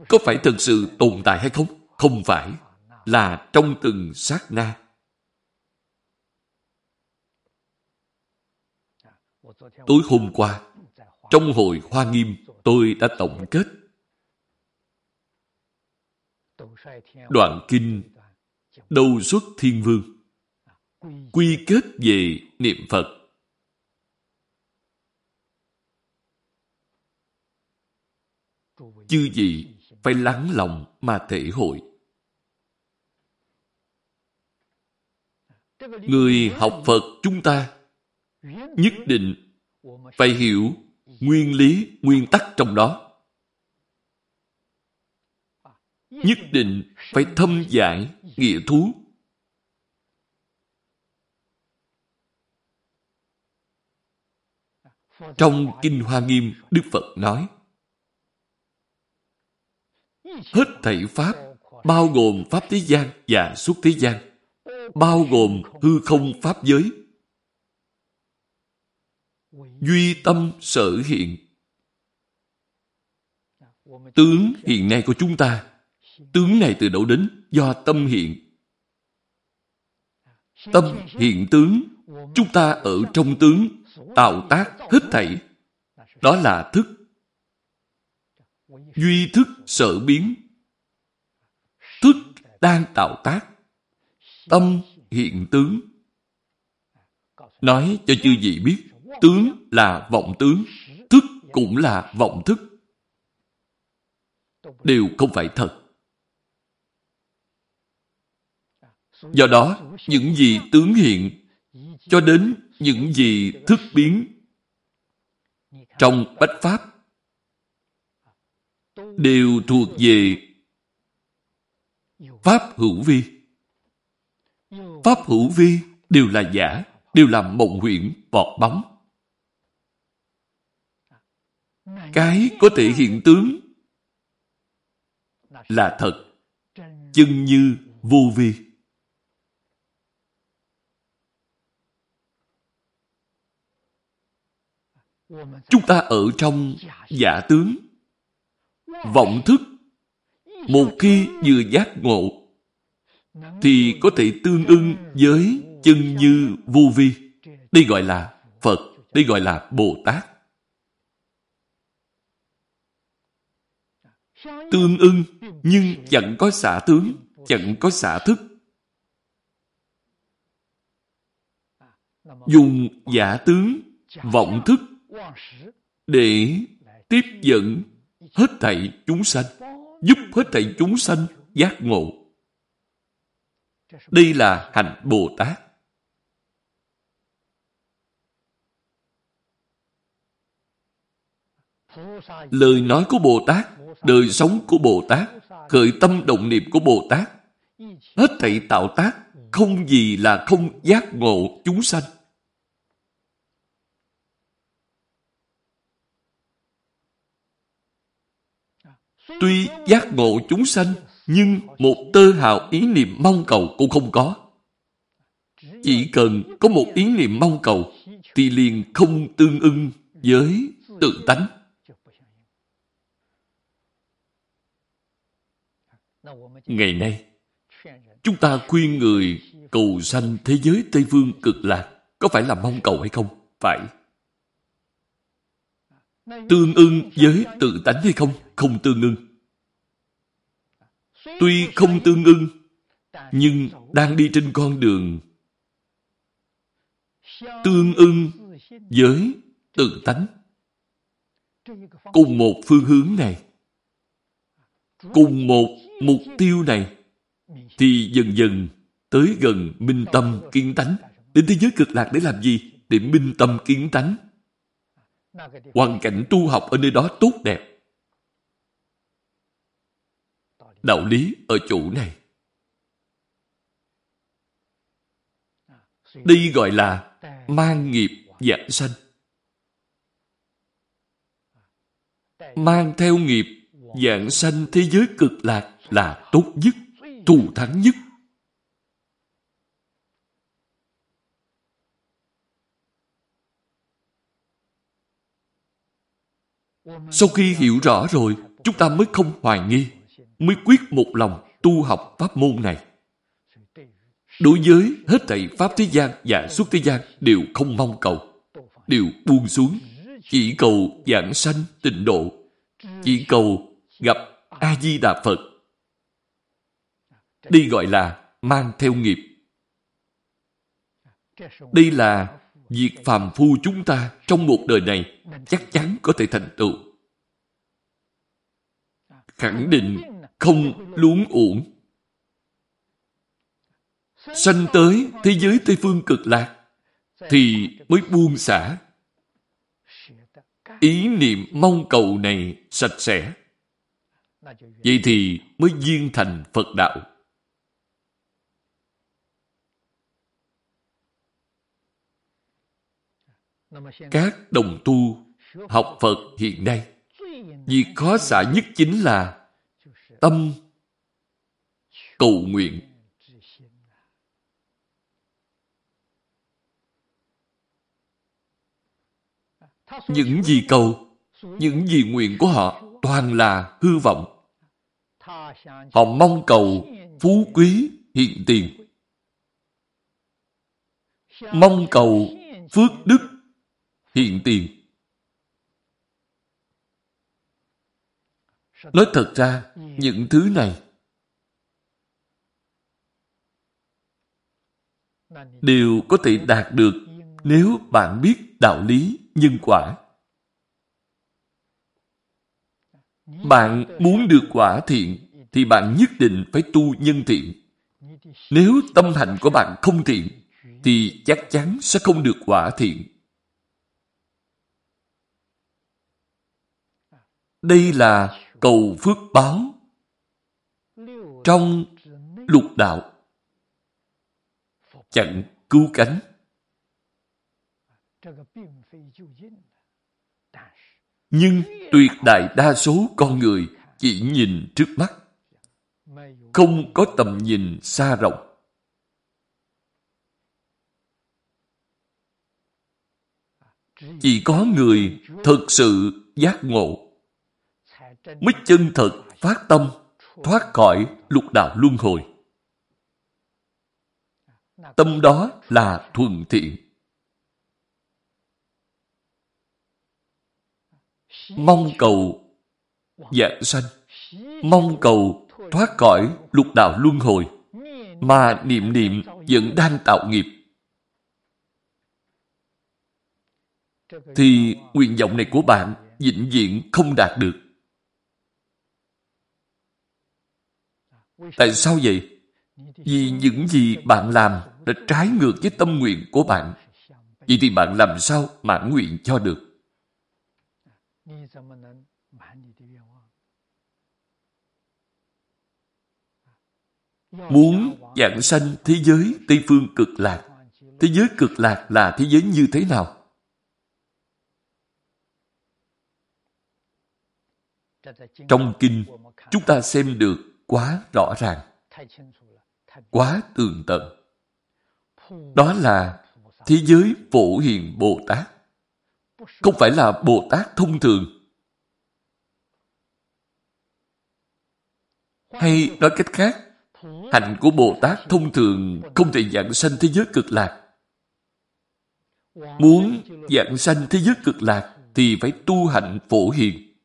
Có phải thật sự tồn tại hay không? Không phải. Là trong từng sát na. Tối hôm qua, trong hội Hoa Nghiêm, tôi đã tổng kết đoạn kinh Đầu xuất Thiên Vương quy kết về niệm Phật. Chư vị phải lắng lòng mà thể hội. Người học Phật chúng ta nhất định phải hiểu nguyên lý, nguyên tắc trong đó. Nhất định phải thâm giải nghĩa thú. Trong Kinh Hoa Nghiêm, Đức Phật nói Hết thảy Pháp, bao gồm Pháp thế gian và xuất thế gian, bao gồm hư không Pháp giới, duy tâm sở hiện. Tướng hiện nay của chúng ta, tướng này từ đâu đến? Do tâm hiện. Tâm hiện tướng, chúng ta ở trong tướng, tạo tác hết thảy. Đó là thức. Duy thức sở biến. Thức đang tạo tác. Tâm hiện tướng. Nói cho chư vị biết, Tướng là vọng tướng, thức cũng là vọng thức. Đều không phải thật. Do đó, những gì tướng hiện cho đến những gì thức biến trong bách pháp đều thuộc về pháp hữu vi. Pháp hữu vi đều là giả, đều là mộng huyễn, bọt bóng. cái có thể hiện tướng là thật chân như vô vi chúng ta ở trong giả tướng. Vọng thức. Một khi vừa giác ngộ thì có thể tương ưng với chân như vô vi. Đây gọi là phật đây gọi là bồ tát. Tương ưng nhưng chẳng có xả tướng, chẳng có xả thức. Dùng giả tướng, vọng thức để tiếp dẫn hết thảy chúng sanh, giúp hết thảy chúng sanh giác ngộ. Đây là hành Bồ Tát. Lời nói của Bồ Tát đời sống của Bồ Tát, khởi tâm động niệm của Bồ Tát. Hết thảy tạo tác, không gì là không giác ngộ chúng sanh. Tuy giác ngộ chúng sanh, nhưng một tơ hào ý niệm mong cầu cũng không có. Chỉ cần có một ý niệm mong cầu, thì liền không tương ưng với tự tánh. Ngày nay, chúng ta khuyên người cầu sanh thế giới Tây Phương cực lạc có phải là mong cầu hay không? Phải. Tương ưng với tự tánh hay không? Không tương ưng. Tuy không tương ưng, nhưng đang đi trên con đường tương ưng với tự tánh. Cùng một phương hướng này, cùng một mục tiêu này thì dần dần tới gần minh tâm kiến tánh. Đến thế giới cực lạc để làm gì? Để minh tâm kiến tánh. Hoàn cảnh tu học ở nơi đó tốt đẹp. Đạo lý ở chỗ này. Đây gọi là mang nghiệp dạng sanh. Mang theo nghiệp dạng sanh thế giới cực lạc là tốt nhất, thù thắng nhất. Sau khi hiểu rõ rồi, chúng ta mới không hoài nghi, mới quyết một lòng tu học pháp môn này. Đối với hết thảy Pháp thế gian và suốt thế gian đều không mong cầu, đều buông xuống, chỉ cầu giảng sanh tịnh độ, chỉ cầu gặp A-di-đà Phật. Đây gọi là mang theo nghiệp. Đây là việc phàm phu chúng ta trong một đời này chắc chắn có thể thành tựu. Khẳng định không luống uổng. Sanh tới thế giới Tây Phương cực lạc thì mới buông xả. Ý niệm mong cầu này sạch sẽ. Vậy thì mới duyên thành Phật đạo. Các đồng tu học Phật hiện nay, việc khó xả nhất chính là tâm cầu nguyện. Những gì cầu, những gì nguyện của họ toàn là hư vọng. Họ mong cầu phú quý hiện tiền. Mong cầu phước đức hiện tiền. Nói thật ra, những thứ này đều có thể đạt được nếu bạn biết đạo lý nhân quả. Bạn muốn được quả thiện thì bạn nhất định phải tu nhân thiện. Nếu tâm hành của bạn không thiện thì chắc chắn sẽ không được quả thiện. Đây là cầu phước báo trong lục đạo. Chặn cứu cánh. Nhưng tuyệt đại đa số con người chỉ nhìn trước mắt, không có tầm nhìn xa rộng. Chỉ có người thực sự giác ngộ mới chân thật phát tâm thoát khỏi lục đạo luân hồi. Tâm đó là thuần thiện mong cầu dạng sanh. Mong cầu thoát khỏi lục đạo luân hồi. Mà niệm niệm vẫn đang tạo nghiệp. Thì nguyện vọng này của bạn vĩnh viễn không đạt được Tại sao vậy? Vì những gì bạn làm đã trái ngược với tâm nguyện của bạn. Vậy thì bạn làm sao mãn nguyện cho được? Muốn dạng sanh thế giới Tây Phương cực lạc. Thế giới cực lạc là thế giới như thế nào? Trong kinh, chúng ta xem được quá rõ ràng, quá tường tận. Đó là thế giới phổ hiền Bồ Tát. Không phải là Bồ Tát thông thường. Hay nói cách khác, hạnh của Bồ Tát thông thường không thể dạng sanh thế giới cực lạc. Muốn dạng sanh thế giới cực lạc thì phải tu hạnh phổ hiền.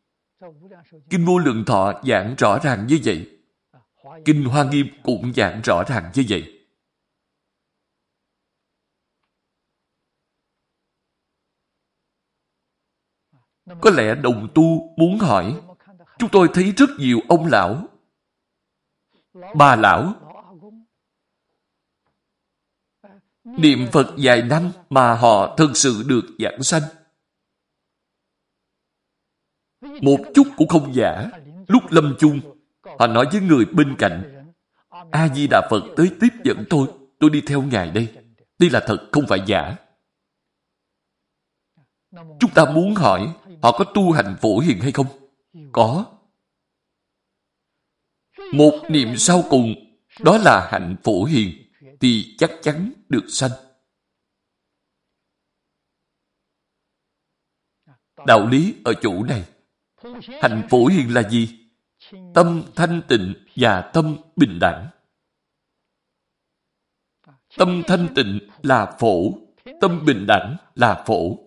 Kinh Vô Lượng Thọ giảng rõ ràng như vậy. Kinh Hoa Nghiêm cũng giảng rõ ràng như vậy. Có lẽ đồng tu muốn hỏi, chúng tôi thấy rất nhiều ông lão, bà lão, niệm Phật vài năm mà họ thực sự được giảng sanh. Một chút cũng không giả. Lúc lâm chung, họ nói với người bên cạnh, A-di-đà Phật tới tiếp dẫn tôi, tôi đi theo Ngài đây. Đây là thật, không phải giả. Chúng ta muốn hỏi, họ có tu hành phổ hiền hay không? Có. Một niệm sau cùng, đó là hạnh phổ hiền, thì chắc chắn được sanh. Đạo lý ở chỗ này. Hạnh phổ hiền là gì? Tâm thanh tịnh và tâm bình đẳng. Tâm thanh tịnh là phổ, tâm bình đẳng là phổ.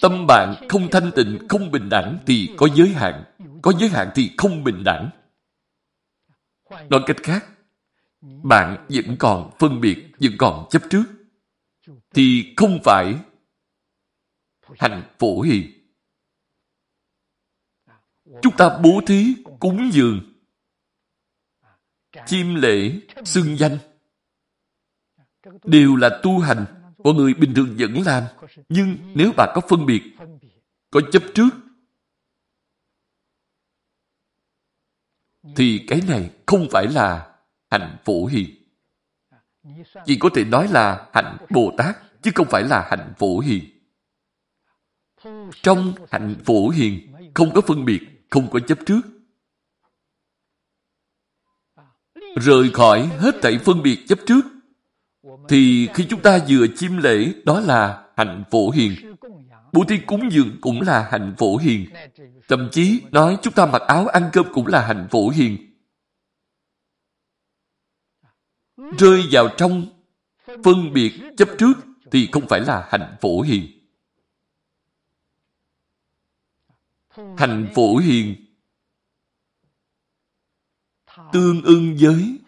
Tâm bạn không thanh tịnh, không bình đẳng thì có giới hạn. Có giới hạn thì không bình đẳng. Nói cách khác, bạn vẫn còn phân biệt, vẫn còn chấp trước, thì không phải hành phổ hiền. Chúng ta bố thí, cúng dường, chiêm lễ, xưng danh, đều là tu hành mọi người bình thường vẫn làm. Nhưng nếu bạn có phân biệt, có chấp trước, thì cái này không phải là hạnh phổ hiền. Chỉ có thể nói là hạnh Bồ Tát, chứ không phải là hạnh phổ hiền. Trong hạnh phổ hiền, không có phân biệt, không có chấp trước. Rời khỏi hết thảy phân biệt chấp trước, thì khi chúng ta vừa chiêm lễ, đó là hạnh phổ hiền. Bố thí cúng dường cũng là hạnh phổ hiền. Thậm chí nói chúng ta mặc áo ăn cơm cũng là hạnh phổ hiền. Rơi vào trong phân biệt chấp trước thì không phải là hạnh phổ hiền. Hành phổ hiền tương ưng với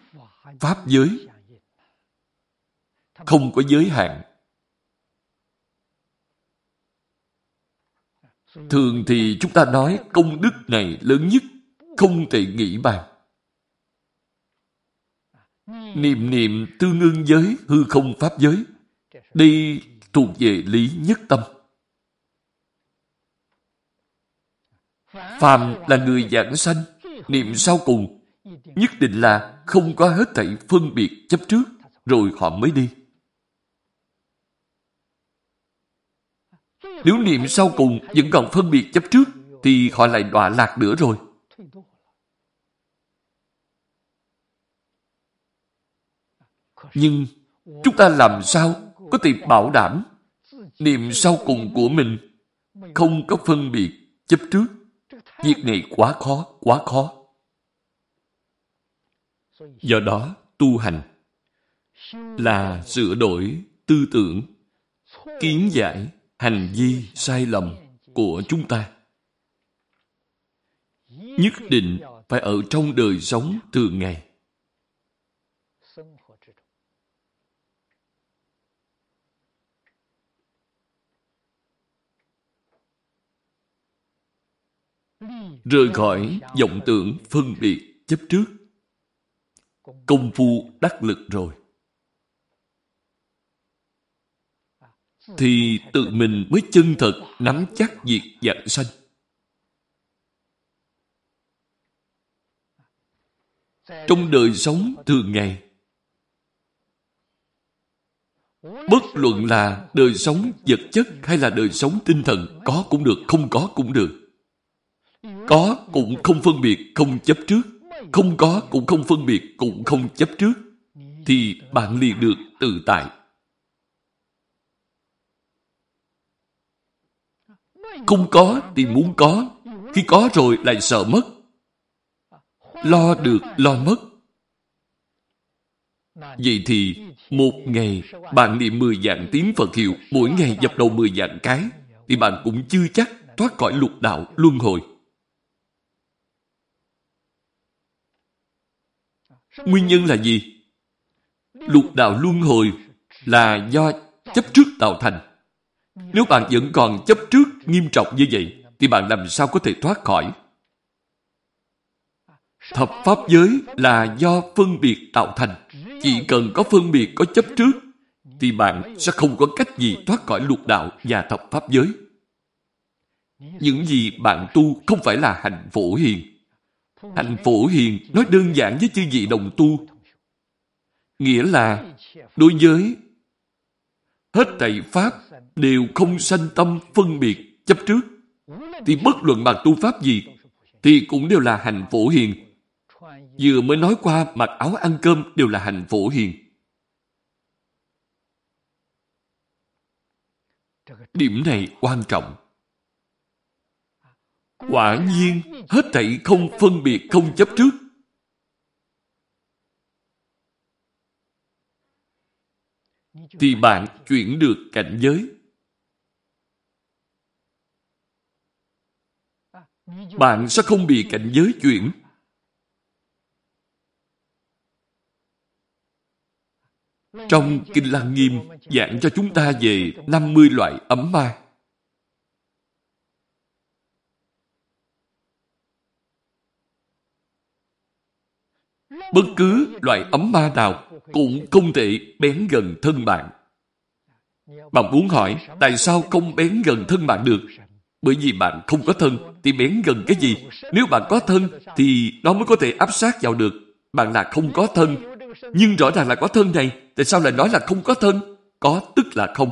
pháp giới không có giới hạn. Thường thì chúng ta nói công đức này lớn nhất, không thể nghĩ bàn. Niệm niệm tương ưng giới, hư không pháp giới. Đây thuộc về lý nhất tâm. Phàm là người giảng sanh, niệm sau cùng, nhất định là không có hết thảy phân biệt chấp trước, rồi họ mới đi. Nếu niệm sau cùng vẫn còn phân biệt chấp trước, thì họ lại đọa lạc nữa rồi. Nhưng chúng ta làm sao có thể bảo đảm niệm sau cùng của mình không có phân biệt chấp trước. Việc này quá khó, quá khó. Do đó, tu hành là sửa đổi tư tưởng, kiến giải hành vi sai lầm của chúng ta. Nhất định phải ở trong đời sống thường ngày. Rời khỏi vọng tưởng phân biệt chấp trước. Công phu đắc lực rồi. thì tự mình mới chân thật nắm chắc việc dạng sanh. Trong đời sống thường ngày, bất luận là đời sống vật chất hay là đời sống tinh thần, có cũng được, không có cũng được. Có cũng không phân biệt, không chấp trước. Không có cũng không phân biệt, cũng không chấp trước. Thì bạn liền được tự tại. Không có thì muốn có. Khi có rồi lại sợ mất. Lo được, lo mất. Vậy thì, một ngày bạn niệm 10 dạng tiếng Phật hiệu, mỗi ngày dập đầu 10 dạng cái, thì bạn cũng chưa chắc thoát khỏi lục đạo luân hồi. Nguyên nhân là gì? Lục đạo luân hồi là do chấp trước tạo thành. Nếu bạn vẫn còn chấp trước nghiêm trọng như vậy, thì bạn làm sao có thể thoát khỏi? Thập pháp giới là do phân biệt tạo thành. Chỉ cần có phân biệt, có chấp trước, thì bạn sẽ không có cách gì thoát khỏi lục đạo và thập pháp giới. những gì bạn tu không phải là hạnh phổ hiền. Hạnh phổ hiền nói đơn giản với chư vị đồng tu. Nghĩa là đối với hết thảy Pháp đều không sanh tâm phân biệt chấp trước. Thì bất luận bạn tu Pháp gì thì cũng đều là hạnh phổ hiền. Vừa mới nói qua mặc áo ăn cơm đều là hạnh phổ hiền. Điểm này quan trọng. Quả nhiên, hết thảy không phân biệt, không chấp trước. Thì bạn chuyển được cảnh giới. Bạn sẽ không bị cảnh giới chuyển. Trong Kinh Lăng Nghiêm giảng cho chúng ta về 50 loại ấm ma. Bất cứ loại ấm ma nào cũng không thể bén gần thân bạn. Bạn muốn hỏi, tại sao không bén gần thân bạn được? Bởi vì bạn không có thân, thì bén gần cái gì? Nếu bạn có thân, thì nó mới có thể áp sát vào được. Bạn là không có thân. Nhưng rõ ràng là có thân này, tại sao lại nói là không có thân? Có tức là không.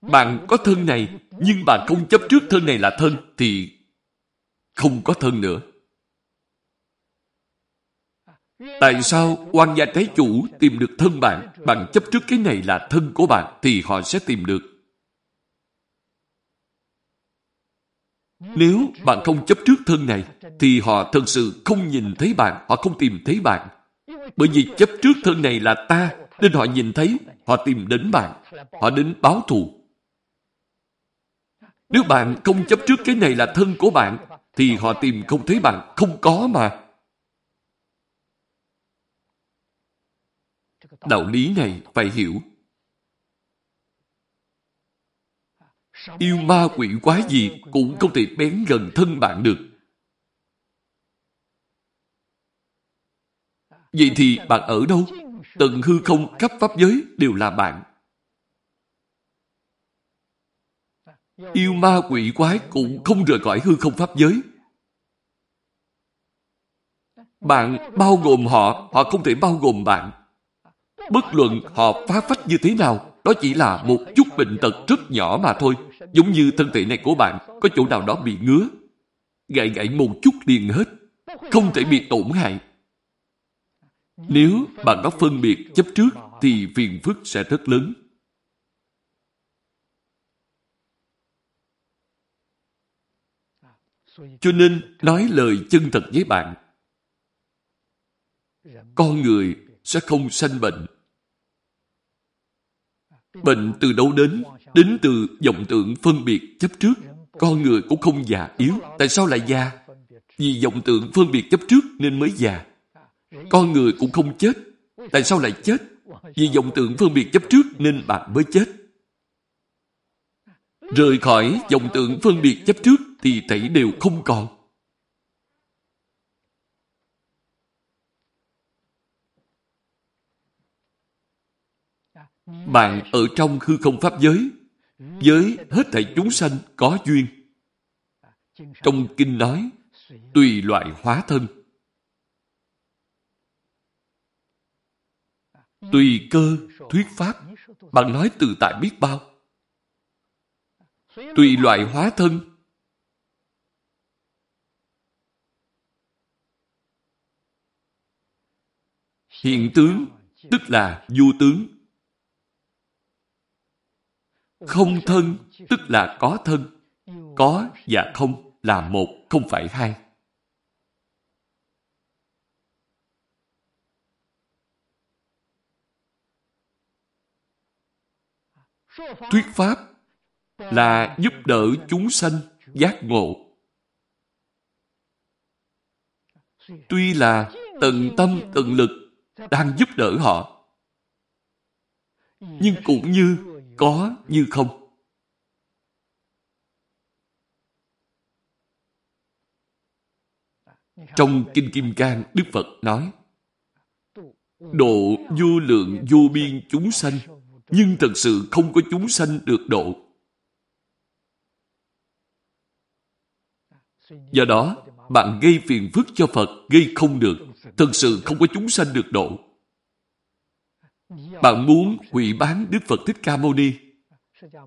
Bạn có thân này, nhưng bạn không chấp trước thân này là thân, thì không có thân nữa. Tại sao quan gia thái chủ tìm được thân bạn, bạn chấp trước cái này là thân của bạn, thì họ sẽ tìm được. Nếu bạn không chấp trước thân này, thì họ thật sự không nhìn thấy bạn, họ không tìm thấy bạn. Bởi vì chấp trước thân này là ta, nên họ nhìn thấy, họ tìm đến bạn, họ đến báo thù. Nếu bạn không chấp trước cái này là thân của bạn, thì họ tìm không thấy bạn, không có mà. Đạo lý này phải hiểu. Yêu ma quỷ quái gì cũng không thể bén gần thân bạn được. Vậy thì bạn ở đâu? Tận hư không khắp pháp giới đều là bạn. Yêu ma quỷ quái cũng không rời khỏi hư không pháp giới. Bạn bao gồm họ, họ không thể bao gồm bạn. Bất luận họ phá phách như thế nào, đó chỉ là một chút bệnh tật rất nhỏ mà thôi. Giống như thân thể này của bạn, có chỗ nào đó bị ngứa. Gãy gãy một chút liền hết. Không thể bị tổn hại. Nếu bạn có phân biệt chấp trước, thì phiền phức sẽ rất lớn. Cho nên, nói lời chân thật với bạn. Con người sẽ không sanh bệnh. Bệnh từ đâu đến? Đến từ vọng tượng phân biệt chấp trước. Con người cũng không già, yếu. Tại sao lại già? Vì vọng tượng phân biệt chấp trước nên mới già. Con người cũng không chết. Tại sao lại chết? Vì vọng tượng phân biệt chấp trước nên bạn mới chết. Rời khỏi vọng tượng phân biệt chấp trước thì thảy đều không còn. Bạn ở trong hư không pháp giới, với hết thảy chúng sanh có duyên. Trong kinh nói, tùy loại hóa thân. Tùy cơ, thuyết pháp, bạn nói từ tại biết bao. Tùy loại hóa thân. Hiện tướng, tức là vô tướng. Không thân tức là có thân. Có và không là một, không phải hai. Thuyết Pháp là giúp đỡ chúng sanh giác ngộ. Tuy là tận tâm tận lực đang giúp đỡ họ, nhưng cũng như có như không. Trong Kinh Kim Cang, Đức Phật nói, Độ vô lượng vô biên chúng sanh, nhưng thật sự không có chúng sanh được độ. Do đó, bạn gây phiền phức cho Phật gây không được, thật sự không có chúng sanh được độ. Bạn muốn hủy bán Đức Phật Thích Ca Mâu Ni.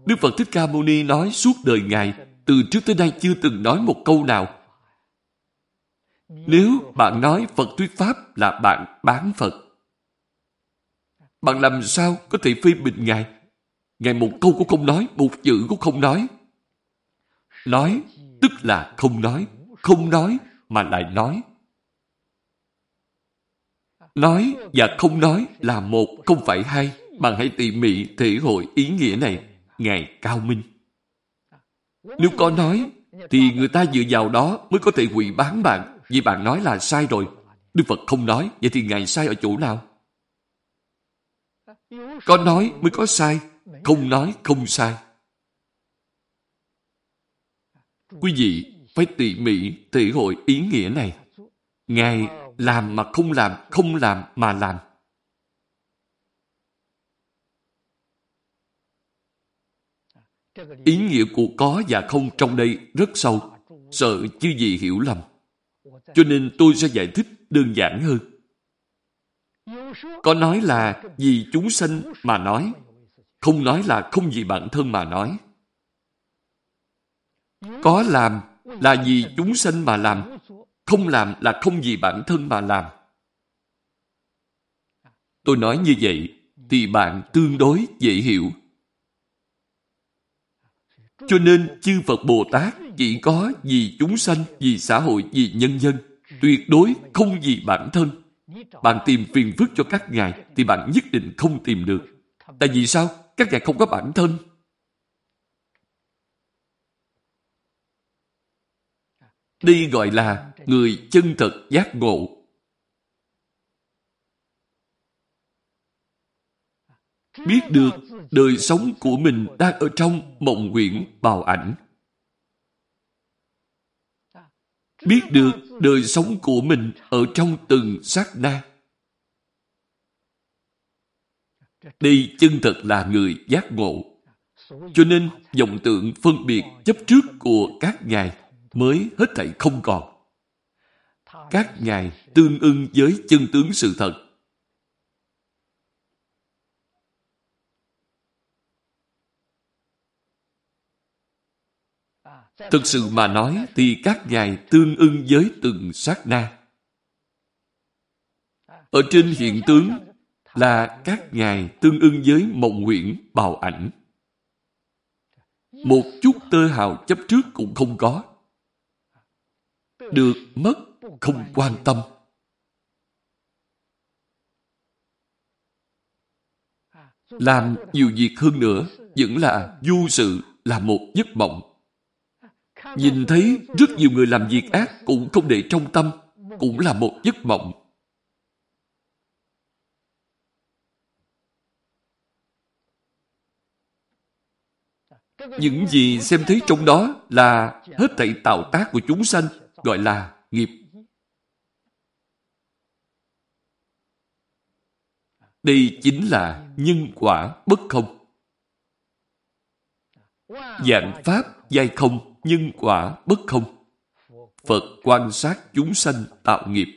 Đức Phật Thích Ca Mâu Ni nói suốt đời Ngài, từ trước tới nay chưa từng nói một câu nào. Nếu bạn nói Phật thuyết Pháp là bạn bán Phật, bạn làm sao có thể phê bình Ngài? Ngài một câu cũng không nói, một chữ cũng không nói. Nói tức là không nói, không nói mà lại nói. Nói và không nói là một, không phải hai. Bạn hãy tỉ mỉ thể hội ý nghĩa này. Ngài cao minh. Nếu có nói, thì người ta dựa vào đó mới có thể hủy bán bạn. Vì bạn nói là sai rồi. Đức Phật không nói, vậy thì Ngài sai ở chỗ nào? Có nói mới có sai, không nói không sai. Quý vị phải tỉ mỉ thể hội ý nghĩa này. Ngài làm mà không làm, không làm mà làm. Ý nghĩa của có và không trong đây rất sâu, sợ chưa gì hiểu lầm. Cho nên tôi sẽ giải thích đơn giản hơn. Có nói là vì chúng sanh mà nói, không nói là không vì bản thân mà nói. Có làm là vì chúng sanh mà làm, không làm là không vì bản thân mà làm. Tôi nói như vậy thì bạn tương đối dễ hiểu. Cho nên chư Phật Bồ Tát chỉ có vì chúng sanh, vì xã hội, vì nhân dân, tuyệt đối không vì bản thân. Bạn tìm phiền phức cho các ngài thì bạn nhất định không tìm được. Tại vì sao? Các ngài không có bản thân. Đây gọi là người chân thật giác ngộ. Biết được đời sống của mình đang ở trong mộng quyển bào ảnh. Biết được đời sống của mình ở trong từng sát na. Đây chân thật là người giác ngộ. Cho nên, vọng tượng phân biệt chấp trước của các ngài mới hết thảy không còn. Các ngài tương ưng với chân tướng sự thật. Thực sự mà nói thì các ngài tương ưng với từng sát na. Ở trên hiện tướng là các ngài tương ưng với mộng nguyện bào ảnh. Một chút tơ hào chấp trước cũng không có được mất không quan tâm làm nhiều việc hơn nữa vẫn là du sự là một giấc mộng nhìn thấy rất nhiều người làm việc ác cũng không để trong tâm, cũng là một giấc mộng những gì xem thấy trong đó là hết thảy tạo tác của chúng sanh, gọi là nghiệp. Đây chính là nhân quả bất không. Dạng Pháp giai không, nhân quả bất không. Phật quan sát chúng sanh tạo nghiệp.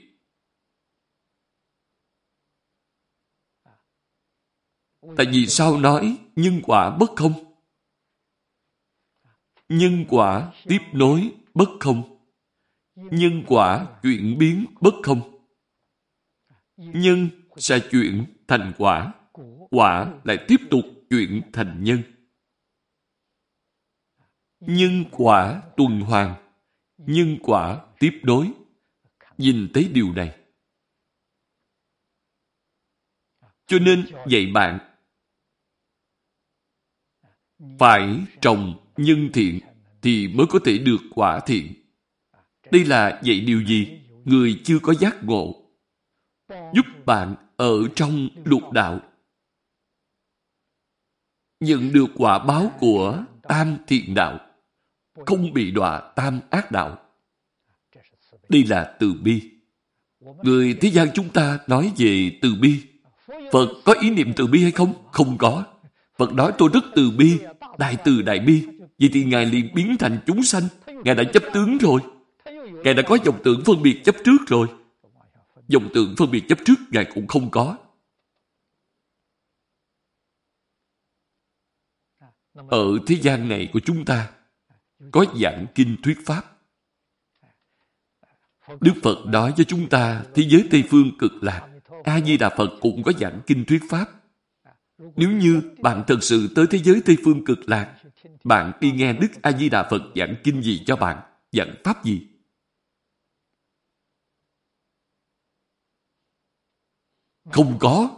Tại vì sao nói nhân quả bất không? Nhân quả tiếp nối bất không nhân quả chuyển biến bất không. Nhân sẽ chuyển thành quả, quả lại tiếp tục chuyển thành nhân. Nhân quả tuần hoàn, nhân quả tiếp đối, Nhìn thấy điều này. Cho nên dạy bạn phải trồng nhân thiện thì mới có thể được quả thiện. Đây là dạy điều gì? Người chưa có giác ngộ. Giúp bạn ở trong lục đạo. Nhận được quả báo của tam thiện đạo. Không bị đọa tam ác đạo. Đây là từ bi. Người thế gian chúng ta nói về từ bi. Phật có ý niệm từ bi hay không? Không có. Phật nói tôi rất từ bi, đại từ đại bi. Vậy thì Ngài liền biến thành chúng sanh. Ngài đã chấp tướng rồi. Ngài đã có dòng tưởng phân biệt chấp trước rồi. Dòng tượng phân biệt chấp trước Ngài cũng không có. Ở thế gian này của chúng ta, có giảng kinh thuyết Pháp. Đức Phật nói với chúng ta thế giới Tây Phương cực lạc. A-di-đà Phật cũng có giảng kinh thuyết Pháp. Nếu như bạn thật sự tới thế giới Tây Phương cực lạc, bạn đi nghe Đức A-di-đà Phật giảng kinh gì cho bạn? Giảng Pháp gì? Không có.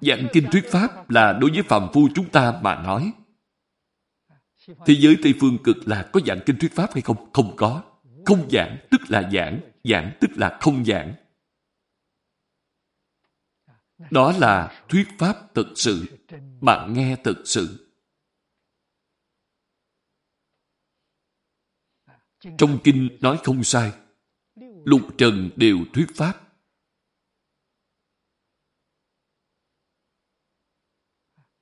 Giảng kinh thuyết Pháp là đối với phàm phu chúng ta mà nói. Thế giới Tây Phương cực là có giảng kinh thuyết Pháp hay không? Không có. Không giảng tức là giảng, giảng tức là không giảng. Đó là thuyết Pháp thực sự. Bạn nghe thực sự. Trong kinh nói không sai. Lục trần đều thuyết Pháp.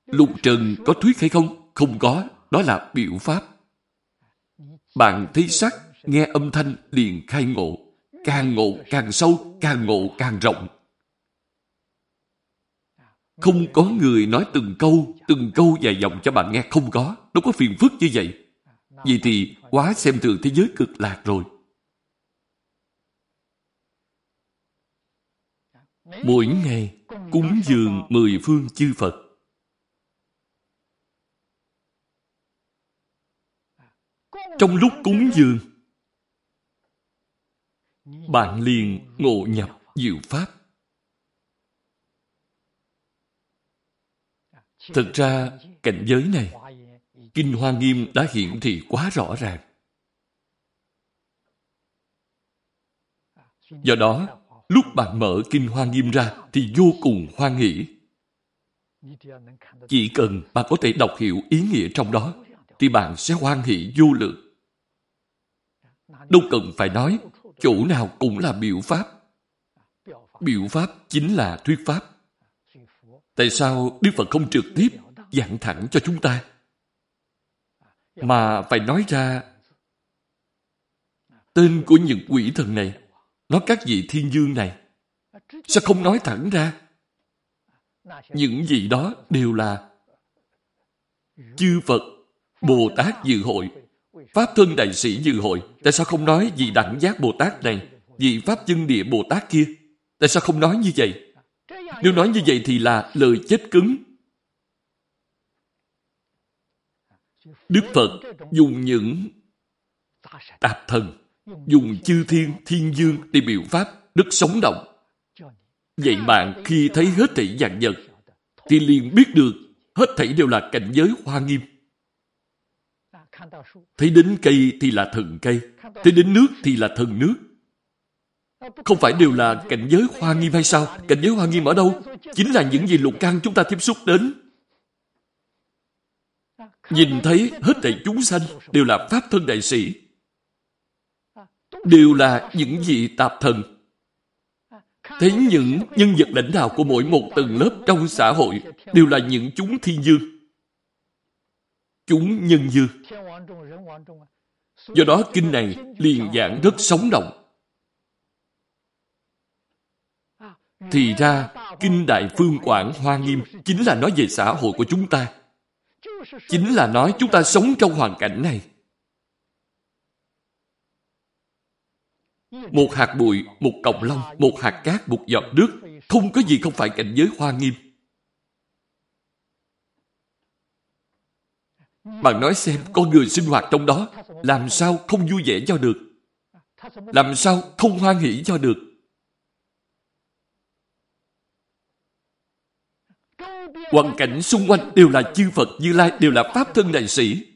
Lục trần có thuyết hay không? Không có. Đó là biểu pháp. Bạn thấy sắc, nghe âm thanh liền khai ngộ. Càng ngộ càng sâu, càng ngộ càng rộng. Không có người nói từng câu, từng câu dài dòng cho bạn nghe. Không có. Đâu có phiền phức như vậy. Vậy thì quá xem thường thế giới cực lạc rồi. Mỗi ngày cúng dường mười phương chư Phật. Trong lúc cúng dường, bạn liền ngộ nhập diệu pháp. Thực ra, cảnh giới này, Kinh Hoa Nghiêm đã hiển thị quá rõ ràng. Do đó, lúc bạn mở Kinh Hoa Nghiêm ra thì vô cùng hoan hỷ. Chỉ cần bạn có thể đọc hiểu ý nghĩa trong đó, thì bạn sẽ hoan hỷ vô lượng. Đâu cần phải nói, chỗ nào cũng là biểu pháp. Biểu pháp chính là thuyết pháp. Tại sao Đức Phật không trực tiếp giảng thẳng cho chúng ta? Dạ. Mà phải nói ra tên của những quỷ thần này, nói các vị thiên dương này. Sao không nói thẳng ra? Những gì đó đều là chư Phật, Bồ Tát dự hội Pháp thân đại sĩ dự hội, tại sao không nói vị đẳng giác Bồ Tát này, vị Pháp chân địa Bồ Tát kia? Tại sao không nói như vậy? Nếu nói như vậy thì là lời chết cứng. Đức Phật dùng những tạp thần, dùng chư thiên, thiên dương để biểu Pháp rất sống động. Vậy bạn khi thấy hết thảy dạng vật, thì liền biết được hết thảy đều là cảnh giới hoa nghiêm. Thấy đến cây thì là thần cây, thấy đến nước thì là thần nước. Không phải đều là cảnh giới hoa nghiêm hay sao? Cảnh giới hoa nghiêm ở đâu? Chính là những gì lục căn chúng ta tiếp xúc đến. Nhìn thấy hết thảy chúng sanh đều là Pháp thân đại sĩ. Đều là những vị tạp thần. Thấy những nhân vật lãnh đạo của mỗi một tầng lớp trong xã hội đều là những chúng thiên dương chúng nhân dư. Do đó kinh này liền giảng rất sống động. Thì ra, Kinh Đại Phương Quảng Hoa Nghiêm chính là nói về xã hội của chúng ta. Chính là nói chúng ta sống trong hoàn cảnh này. Một hạt bụi, một cọng lông, một hạt cát, một giọt nước, không có gì không phải cảnh giới hoa nghiêm. Bạn nói xem, con người sinh hoạt trong đó, làm sao không vui vẻ cho được? Làm sao không hoan hỷ cho được? Hoàn cảnh xung quanh đều là chư Phật Như Lai, đều là Pháp thân đại sĩ.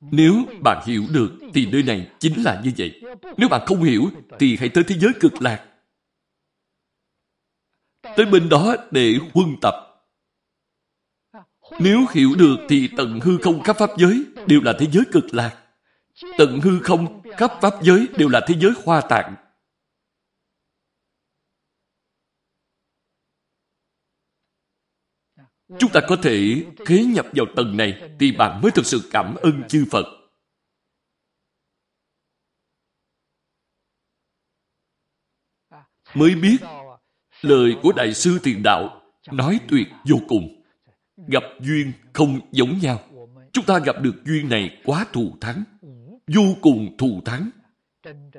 Nếu bạn hiểu được thì nơi này chính là như vậy. Nếu bạn không hiểu thì hãy tới thế giới cực lạc tới bên đó để huân tập. Nếu hiểu được thì tận hư không khắp pháp giới đều là thế giới cực lạc. Tận hư không khắp pháp giới đều là thế giới hoa tạng. Chúng ta có thể khế nhập vào tầng này thì bạn mới thực sự cảm ơn chư Phật. Mới biết lời của Đại sư Tiền Đạo nói tuyệt vô cùng. Gặp duyên không giống nhau. Chúng ta gặp được duyên này quá thù thắng. Vô cùng thù thắng.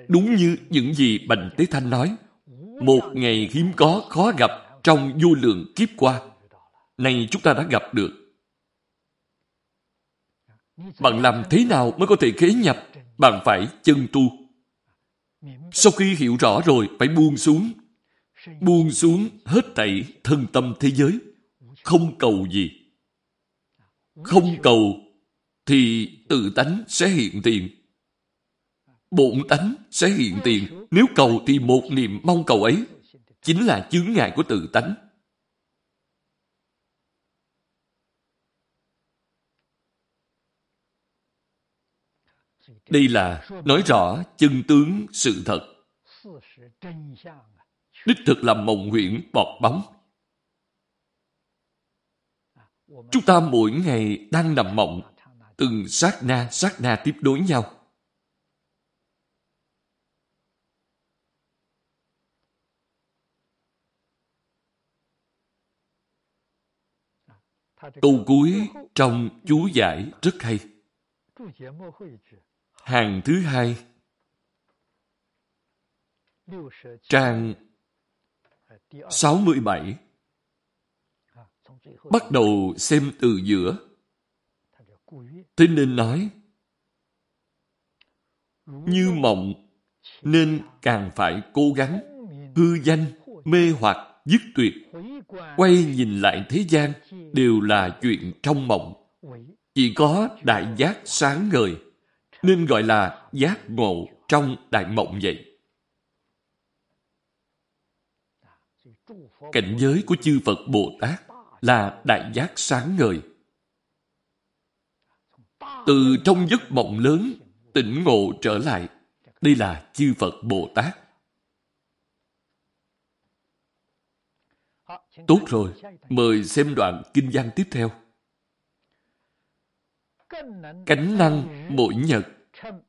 Đúng như những gì Bành Tế Thanh nói. Một ngày hiếm có khó gặp trong vô lượng kiếp qua. Này chúng ta đã gặp được. Bạn làm thế nào mới có thể khế nhập? Bạn phải chân tu. Sau khi hiểu rõ rồi, phải buông xuống. Buông xuống hết thảy thân tâm thế giới. Không cầu gì. Không cầu thì tự tánh sẽ hiện tiền. Bộn tánh sẽ hiện tiền. Nếu cầu thì một niềm mong cầu ấy chính là chướng ngại của tự tánh. Đây là nói rõ chân tướng sự thật. Đích thực là mộng huyễn bọt bóng. Chúng ta mỗi ngày đang nằm mộng, từng sát na sát na tiếp đối nhau. Câu cuối trong chú giải rất hay. Hàng thứ hai Trang 67 Bắt đầu xem từ giữa. Thế nên nói Như mộng nên càng phải cố gắng hư danh, mê hoặc, dứt tuyệt. Quay nhìn lại thế gian đều là chuyện trong mộng. Chỉ có đại giác sáng ngời nên gọi là giác ngộ trong đại mộng vậy. Cảnh giới của chư Phật Bồ Tát là đại giác sáng ngời. Từ trong giấc mộng lớn, tỉnh ngộ trở lại. Đây là chư Phật Bồ Tát. Tốt rồi, mời xem đoạn kinh văn tiếp theo. Cánh năng mỗi nhật,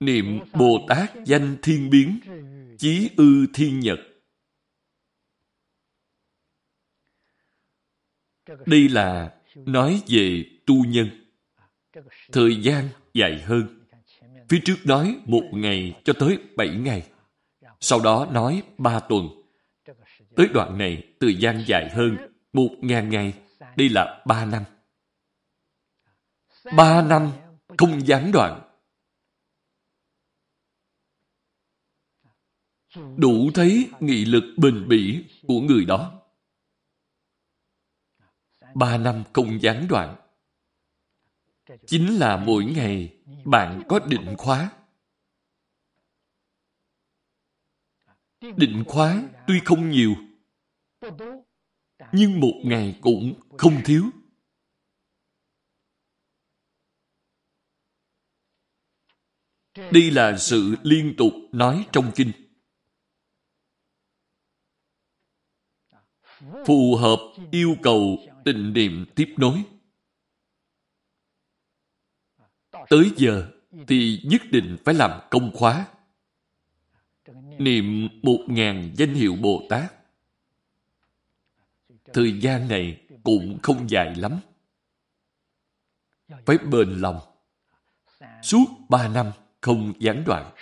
niệm Bồ Tát danh thiên biến, chí ư thiên nhật. Đây là nói về tu nhân. Thời gian dài hơn. Phía trước nói một ngày cho tới bảy ngày. Sau đó nói ba tuần. Tới đoạn này, thời gian dài hơn, một ngàn ngày. Đây là ba năm. Ba năm không gián đoạn. Đủ thấy nghị lực bền bỉ của người đó. Ba năm không gián đoạn. Chính là mỗi ngày bạn có định khóa. Định khóa tuy không nhiều, nhưng một ngày cũng không thiếu. Đây là sự liên tục nói trong kinh. Phù hợp yêu cầu tình niệm tiếp nối. Tới giờ thì nhất định phải làm công khóa. Niệm một ngàn danh hiệu Bồ Tát. Thời gian này cũng không dài lắm. Phải bền lòng. Suốt ba năm không gián đoạn.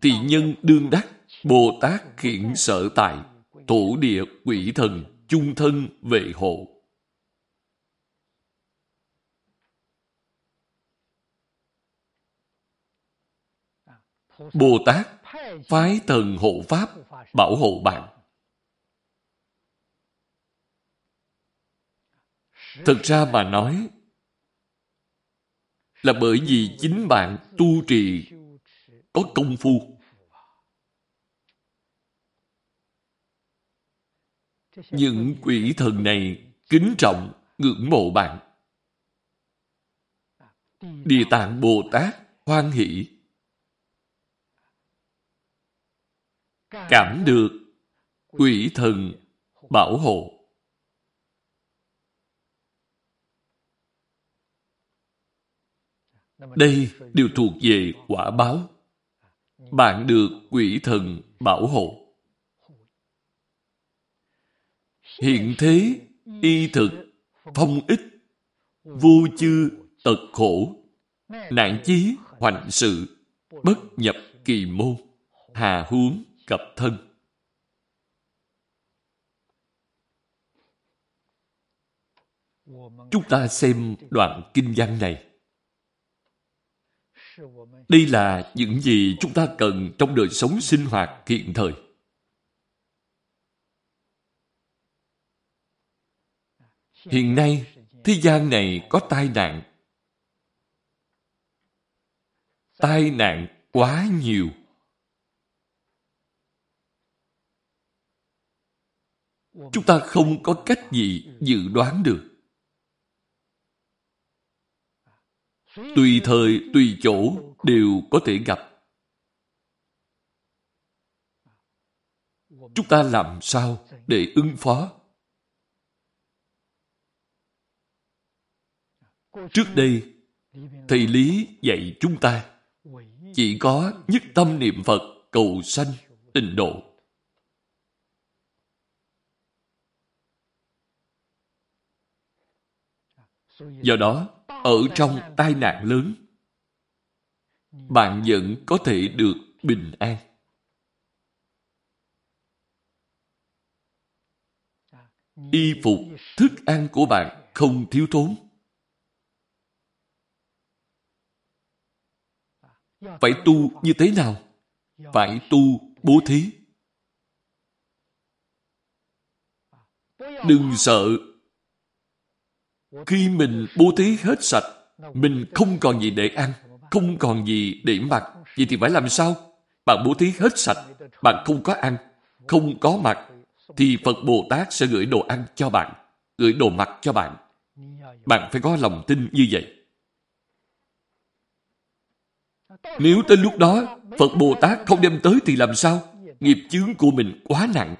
Tỳ nhân đương đắc, Bồ Tát khiển sở tại, thổ địa quỷ thần, chung thân vệ hộ. Bồ Tát phái thần hộ Pháp bảo hộ bạn. Thực ra mà nói là bởi vì chính bạn tu trì có công phu. Những quỷ thần này kính trọng, ngưỡng mộ bạn. Địa tạng Bồ Tát hoan hỷ. Cảm được quỷ thần bảo hộ. Đây đều thuộc về quả báo. Bạn được quỷ thần bảo hộ. Hiện thế, y thực, phong ích, vô chư, tật khổ, nạn chí, hoành sự, bất nhập kỳ môn, hà huống, cập thân. Chúng ta xem đoạn kinh văn này. Đây là những gì chúng ta cần trong đời sống sinh hoạt hiện thời. Hiện nay, thế gian này có tai nạn. Tai nạn quá nhiều. Chúng ta không có cách gì dự đoán được. Tùy thời, tùy chỗ đều có thể gặp. Chúng ta làm sao để ứng phó? Trước đây, thầy lý dạy chúng ta, chỉ có nhất tâm niệm phật cầu sanh tịnh độ. Do đó ở trong tai nạn lớn. Bạn vẫn có thể được bình an. Y phục thức ăn của bạn không thiếu thốn. Phải tu như thế nào? Phải tu bố thí. Đừng sợ khi mình bố thí hết sạch, mình không còn gì để ăn, không còn gì để mặc. Vậy thì phải làm sao? Bạn bố thí hết sạch, bạn không có ăn, không có mặc, thì Phật Bồ Tát sẽ gửi đồ ăn cho bạn, gửi đồ mặc cho bạn. Bạn phải có lòng tin như vậy. Nếu tới lúc đó Phật Bồ Tát không đem tới thì làm sao? Nghiệp chướng của mình quá nặng.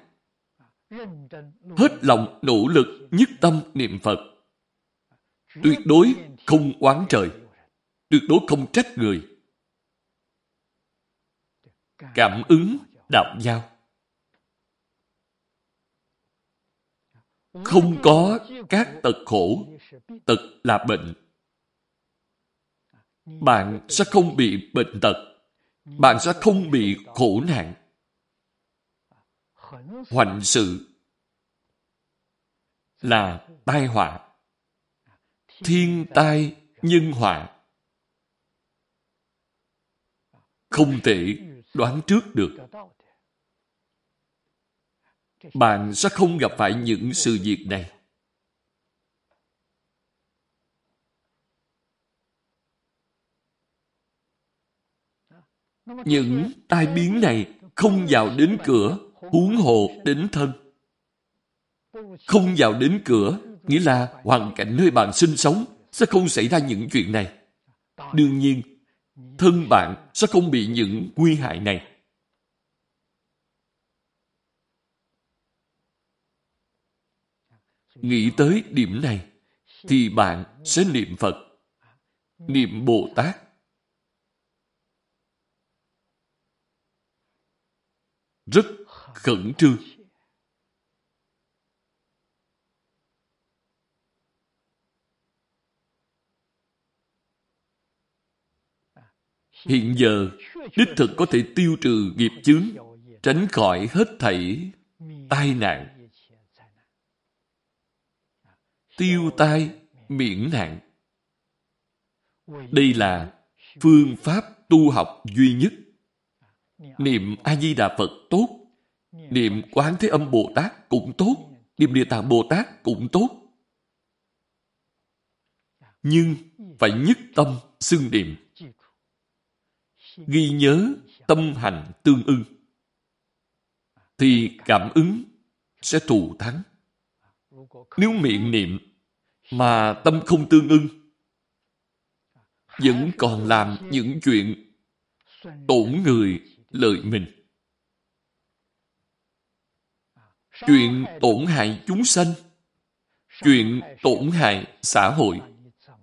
Hết lòng nỗ lực nhất tâm niệm Phật tuyệt đối không oán trời. Tuyệt đối không trách người. Cảm ứng đạo giao. Không có các tật khổ, tật là bệnh. Bạn sẽ không bị bệnh tật. Bạn sẽ không bị khổ nạn. Hoành sự là tai họa thiên tai nhân họa. Không thể đoán trước được. Bạn sẽ không gặp phải những sự việc này. Những tai biến này không vào đến cửa, huống hồ đến thân. Không vào đến cửa nghĩa là hoàn cảnh nơi bạn sinh sống sẽ không xảy ra những chuyện này. Đương nhiên, thân bạn sẽ không bị những nguy hại này. Nghĩ tới điểm này, thì bạn sẽ niệm Phật, niệm Bồ Tát. Rất khẩn trương. Hiện giờ, đích thực có thể tiêu trừ nghiệp chướng, tránh khỏi hết thảy tai nạn. Tiêu tai, miễn nạn. Đây là phương pháp tu học duy nhất. Niệm A-di-đà Phật tốt, niệm Quán Thế Âm Bồ Tát cũng tốt, niệm Địa Tạng Bồ Tát cũng tốt. Nhưng phải nhất tâm xưng niệm ghi nhớ tâm hành tương ưng, thì cảm ứng sẽ thù thắng nếu miệng niệm mà tâm không tương ưng, vẫn còn làm những chuyện tổn người lợi mình chuyện tổn hại chúng sanh, chuyện tổn hại xã hội,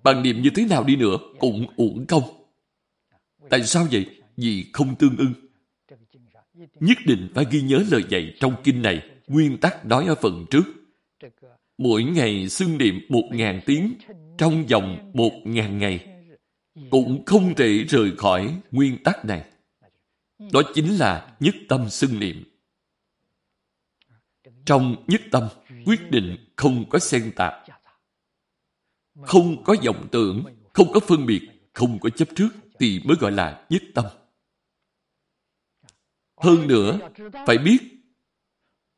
bằng niệm như thế nào đi nữa cũng uổng công. Tại sao vậy? Vì không tương ưng. Nhất định phải ghi nhớ lời dạy trong kinh này, nguyên tắc nói ở phần trước. Mỗi ngày xưng niệm một ngàn tiếng trong vòng một ngàn ngày cũng không thể rời khỏi nguyên tắc này. Đó chính là nhất tâm xưng niệm. Trong nhất tâm, quyết định không có xen tạp, không có vọng tưởng, không có phân biệt, không có chấp trước thì mới gọi là nhất tâm. Hơn nữa, phải biết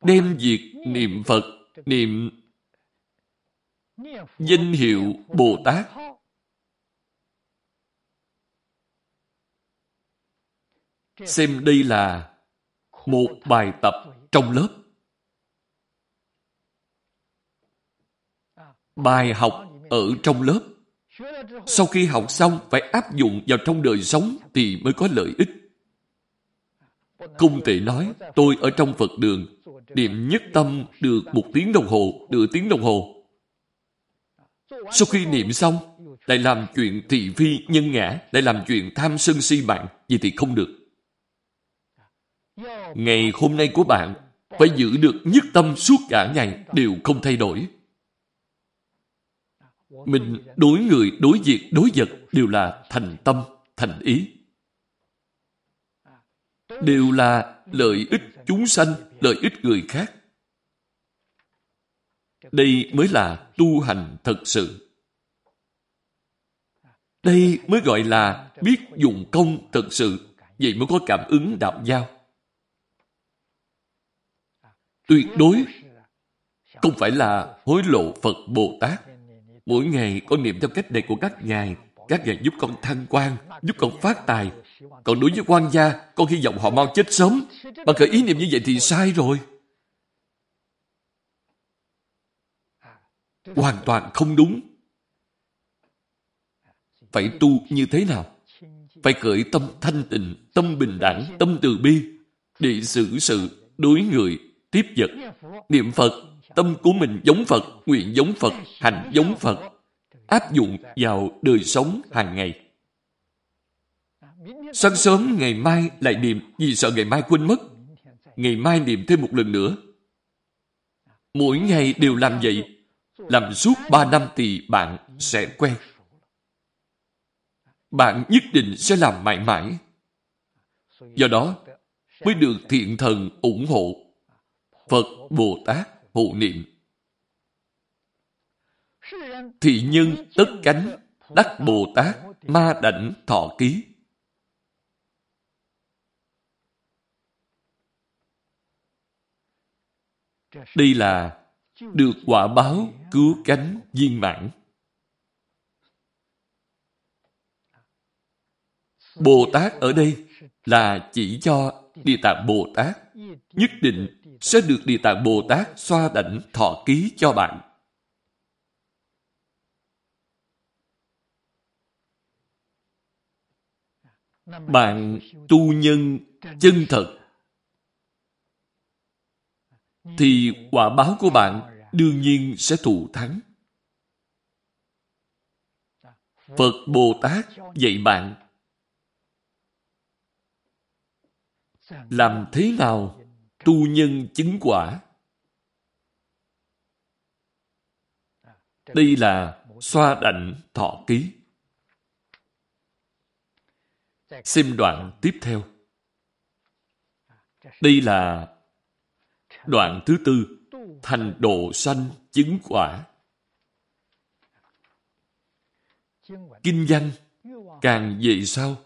đem việc niệm Phật, niệm danh hiệu Bồ Tát xem đây là một bài tập trong lớp. Bài học ở trong lớp. Sau khi học xong phải áp dụng vào trong đời sống thì mới có lợi ích. Không thể nói tôi ở trong Phật đường niệm nhất tâm được một tiếng đồng hồ, nửa tiếng đồng hồ. Sau khi niệm xong, lại làm chuyện thị phi nhân ngã, lại làm chuyện tham sân si mạng, vậy thì không được. Ngày hôm nay của bạn phải giữ được nhất tâm suốt cả ngày đều không thay đổi. Mình đối người, đối việc, đối vật đều là thành tâm, thành ý. Đều là lợi ích chúng sanh, lợi ích người khác. Đây mới là tu hành thật sự. Đây mới gọi là biết dụng công thật sự. Vậy mới có cảm ứng đạo giao. Tuyệt đối không phải là hối lộ Phật Bồ Tát. Mỗi ngày con niệm theo cách này của các ngài, các ngài giúp con thăng quan, giúp con phát tài. Còn đối với quan gia, con hy vọng họ mau chết sớm. Bạn khởi ý niệm như vậy thì sai rồi. Hoàn toàn không đúng. Phải tu như thế nào? Phải cởi tâm thanh tịnh, tâm bình đẳng, tâm từ bi, để xử sự, đối người, tiếp vật. Niệm Phật, tâm của mình giống Phật, nguyện giống Phật, hành giống Phật. Áp dụng vào đời sống hàng ngày. Sáng sớm ngày mai lại niệm vì sợ ngày mai quên mất. Ngày mai niệm thêm một lần nữa. Mỗi ngày đều làm vậy. Làm suốt ba năm thì bạn sẽ quen. Bạn nhất định sẽ làm mãi mãi. Do đó, mới được thiện thần ủng hộ. Phật Bồ Tát hộ niệm. Thị nhân tất cánh, đắc Bồ Tát, ma đảnh thọ ký. Đây là được quả báo cứu cánh viên mãn. Bồ Tát ở đây là chỉ cho Địa Tạng Bồ Tát nhất định sẽ được Địa Tạng Bồ Tát xoa đảnh thọ ký cho bạn. Bạn tu nhân chân thật thì quả báo của bạn đương nhiên sẽ thụ thắng. Phật Bồ Tát dạy bạn, làm thế nào tu nhân chứng quả. Đây là xoa đảnh thọ ký. Xem đoạn tiếp theo. Đây là đoạn thứ tư, thành độ sanh chứng quả. Kinh văn càng về sau,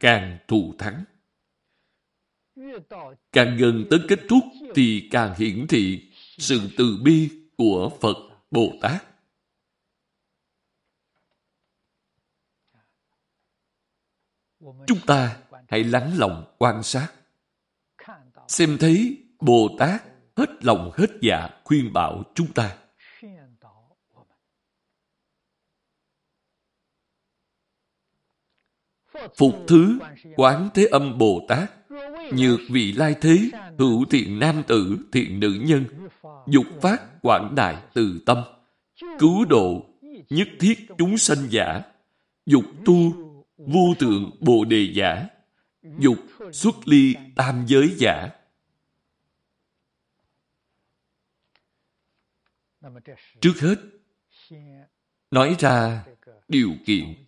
càng thù thắng. Càng gần tới kết thúc thì càng hiển thị sự từ bi của Phật Bồ Tát. Chúng ta hãy lắng lòng quan sát. Xem thấy Bồ Tát hết lòng hết dạ khuyên bảo chúng ta. Phục thứ Quán Thế Âm Bồ Tát Nhược vị lai thế Hữu thiện nam tử thiện nữ nhân Dục phát quảng đại từ tâm Cứu độ nhất thiết chúng sanh giả, dục tu vô tượng bồ đề giả, dục xuất ly tam giới giả. Trước hết, nói ra điều kiện.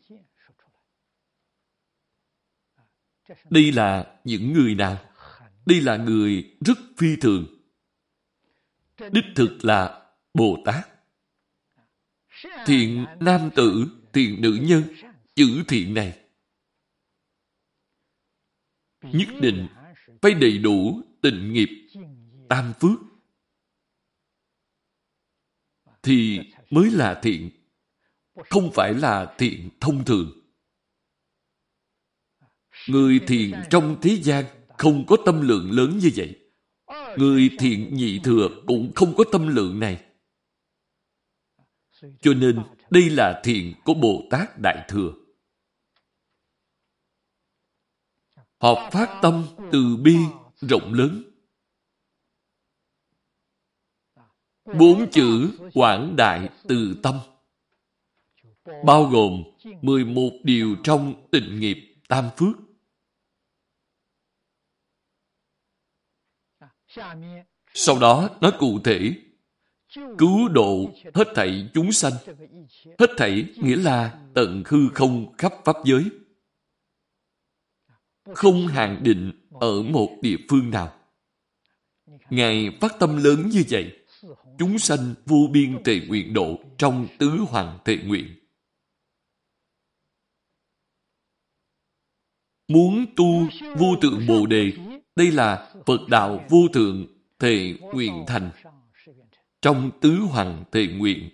Đây là những người nào? Đây là người rất phi thường. Đích thực là Bồ Tát. Thiện nam tử, thiện nữ nhân, chữ thiện này nhất định phải đầy đủ tình nghiệp tam phước thì mới là thiện không phải là thiện thông thường người thiện trong thế gian không có tâm lượng lớn như vậy người thiện nhị thừa cũng không có tâm lượng này cho nên đây là thiện của bồ tát đại thừa Họ phát tâm từ bi rộng lớn. Bốn chữ quảng đại từ tâm, bao gồm 11 điều trong tịnh nghiệp tam phước. Sau đó nói cụ thể cứu độ hết thảy chúng sanh. Hết thảy nghĩa là tận hư không khắp pháp giới không hạn định ở một địa phương nào. Ngài phát tâm lớn như vậy, chúng sanh vô biên tề nguyện độ trong tứ hoàng tề nguyện. Muốn tu vô tượng Bồ Đề, đây là Phật đạo vô thượng thề nguyện thành trong tứ hoàng tề nguyện.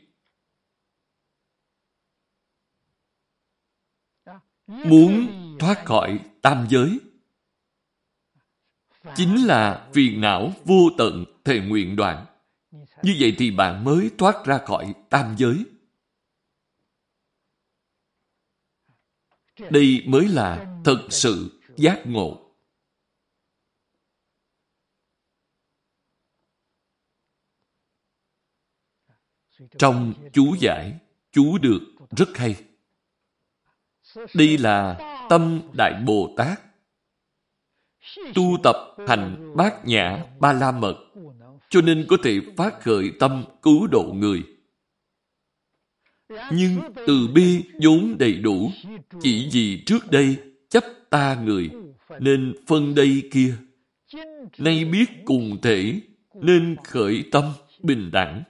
Muốn thoát khỏi tam giới chính là phiền não vô tận thề nguyện đoạn. Như vậy thì bạn mới thoát ra khỏi tam giới. Đây mới là thật sự giác ngộ. Trong chú giải, chú được rất hay. Đây là tâm Đại Bồ Tát. Tu tập hành bát nhã ba la mật, cho nên có thể phát khởi tâm cứu độ người. Nhưng từ bi vốn đầy đủ, chỉ vì trước đây chấp ta người, nên phân đây kia. Nay biết cùng thể, nên khởi tâm bình đẳng.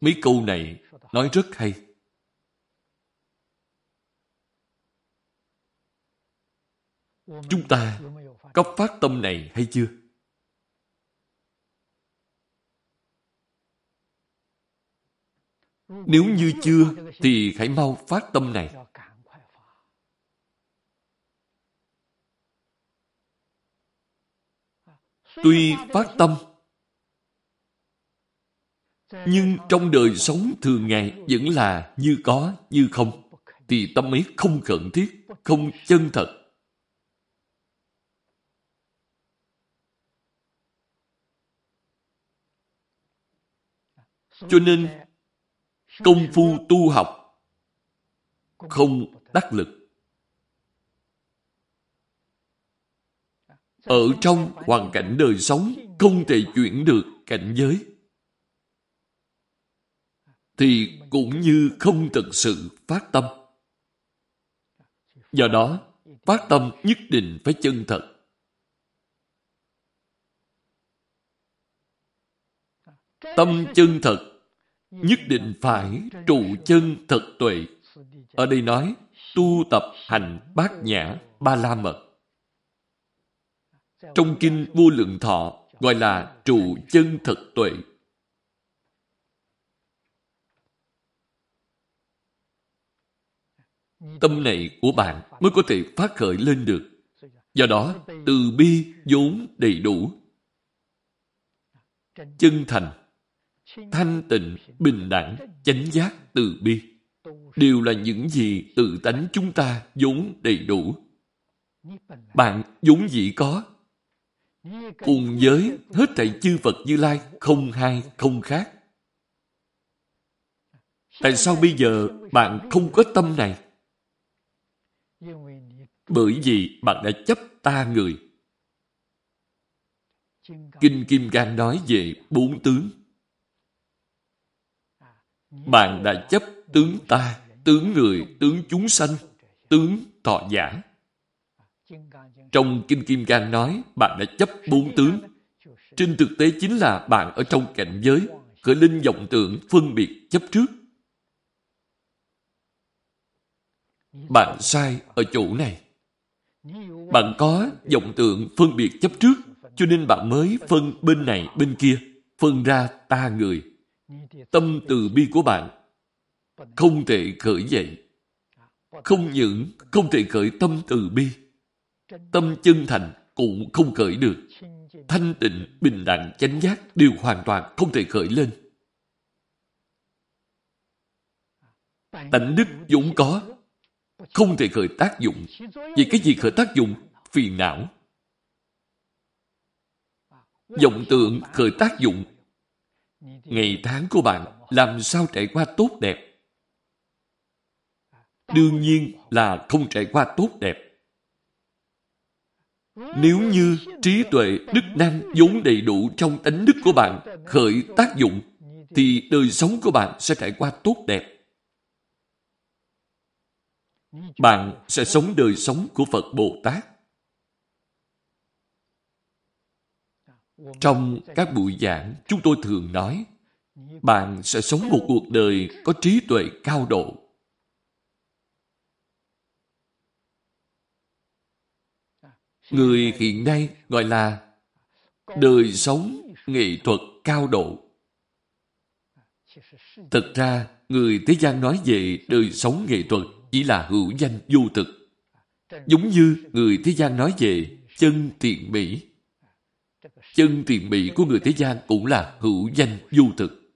Mấy câu này nói rất hay. Chúng ta có phát tâm này hay chưa? Nếu như chưa, thì hãy mau phát tâm này. Tuy phát tâm nhưng trong đời sống thường ngày vẫn là như có, như không, thì tâm ấy không cần thiết, không chân thật. Cho nên, công phu tu học không đắc lực. Ở trong hoàn cảnh đời sống không thể chuyển được cảnh giới thì cũng như không thực sự phát tâm. Do đó, phát tâm nhất định phải chân thật. Tâm chân thật nhất định phải trụ chân thật tuệ. Ở đây nói tu tập hành bát nhã ba la mật. Trong kinh vô lượng thọ gọi là trụ chân thật tuệ. Tâm này của bạn mới có thể phát khởi lên được. Do đó, từ bi vốn đầy đủ. Chân thành, thanh tịnh, bình đẳng, chánh giác, từ bi đều là những gì tự tánh chúng ta vốn đầy đủ. Bạn vốn dĩ có. cùng với hết thảy chư Phật Như Lai không hai không khác. Tại sao bây giờ bạn không có tâm này? Bởi vì bạn đã chấp ta người. Kinh Kim Cang nói về bốn tướng. Bạn đã chấp tướng ta, tướng người, tướng chúng sanh, tướng thọ giả. Trong Kinh Kim Cang nói bạn đã chấp bốn tướng. Trên thực tế chính là bạn ở trong cảnh giới khởi linh vọng tưởng phân biệt chấp trước. Bạn sai ở chỗ này. Bạn có vọng tượng phân biệt chấp trước, cho nên bạn mới phân bên này bên kia, phân ra ta người. Tâm từ bi của bạn không thể khởi dậy. Không những không thể khởi tâm từ bi, tâm chân thành cũng không khởi được. Thanh tịnh, bình đẳng, chánh giác đều hoàn toàn không thể khởi lên. Tánh đức vốn có, không thể khởi tác dụng. Vì cái gì khởi tác dụng? Phiền não. vọng tượng khởi tác dụng. Ngày tháng của bạn làm sao trải qua tốt đẹp? Đương nhiên là không trải qua tốt đẹp. Nếu như trí tuệ, đức năng vốn đầy đủ trong tánh đức của bạn khởi tác dụng, thì đời sống của bạn sẽ trải qua tốt đẹp bạn sẽ sống đời sống của Phật Bồ Tát. Trong các buổi giảng, chúng tôi thường nói, bạn sẽ sống một cuộc đời có trí tuệ cao độ. Người hiện nay gọi là đời sống nghệ thuật cao độ. Thật ra, người thế gian nói về đời sống nghệ thuật chỉ là hữu danh vô thực. Giống như người thế gian nói về chân thiện mỹ. Chân thiện mỹ của người thế gian cũng là hữu danh vô thực.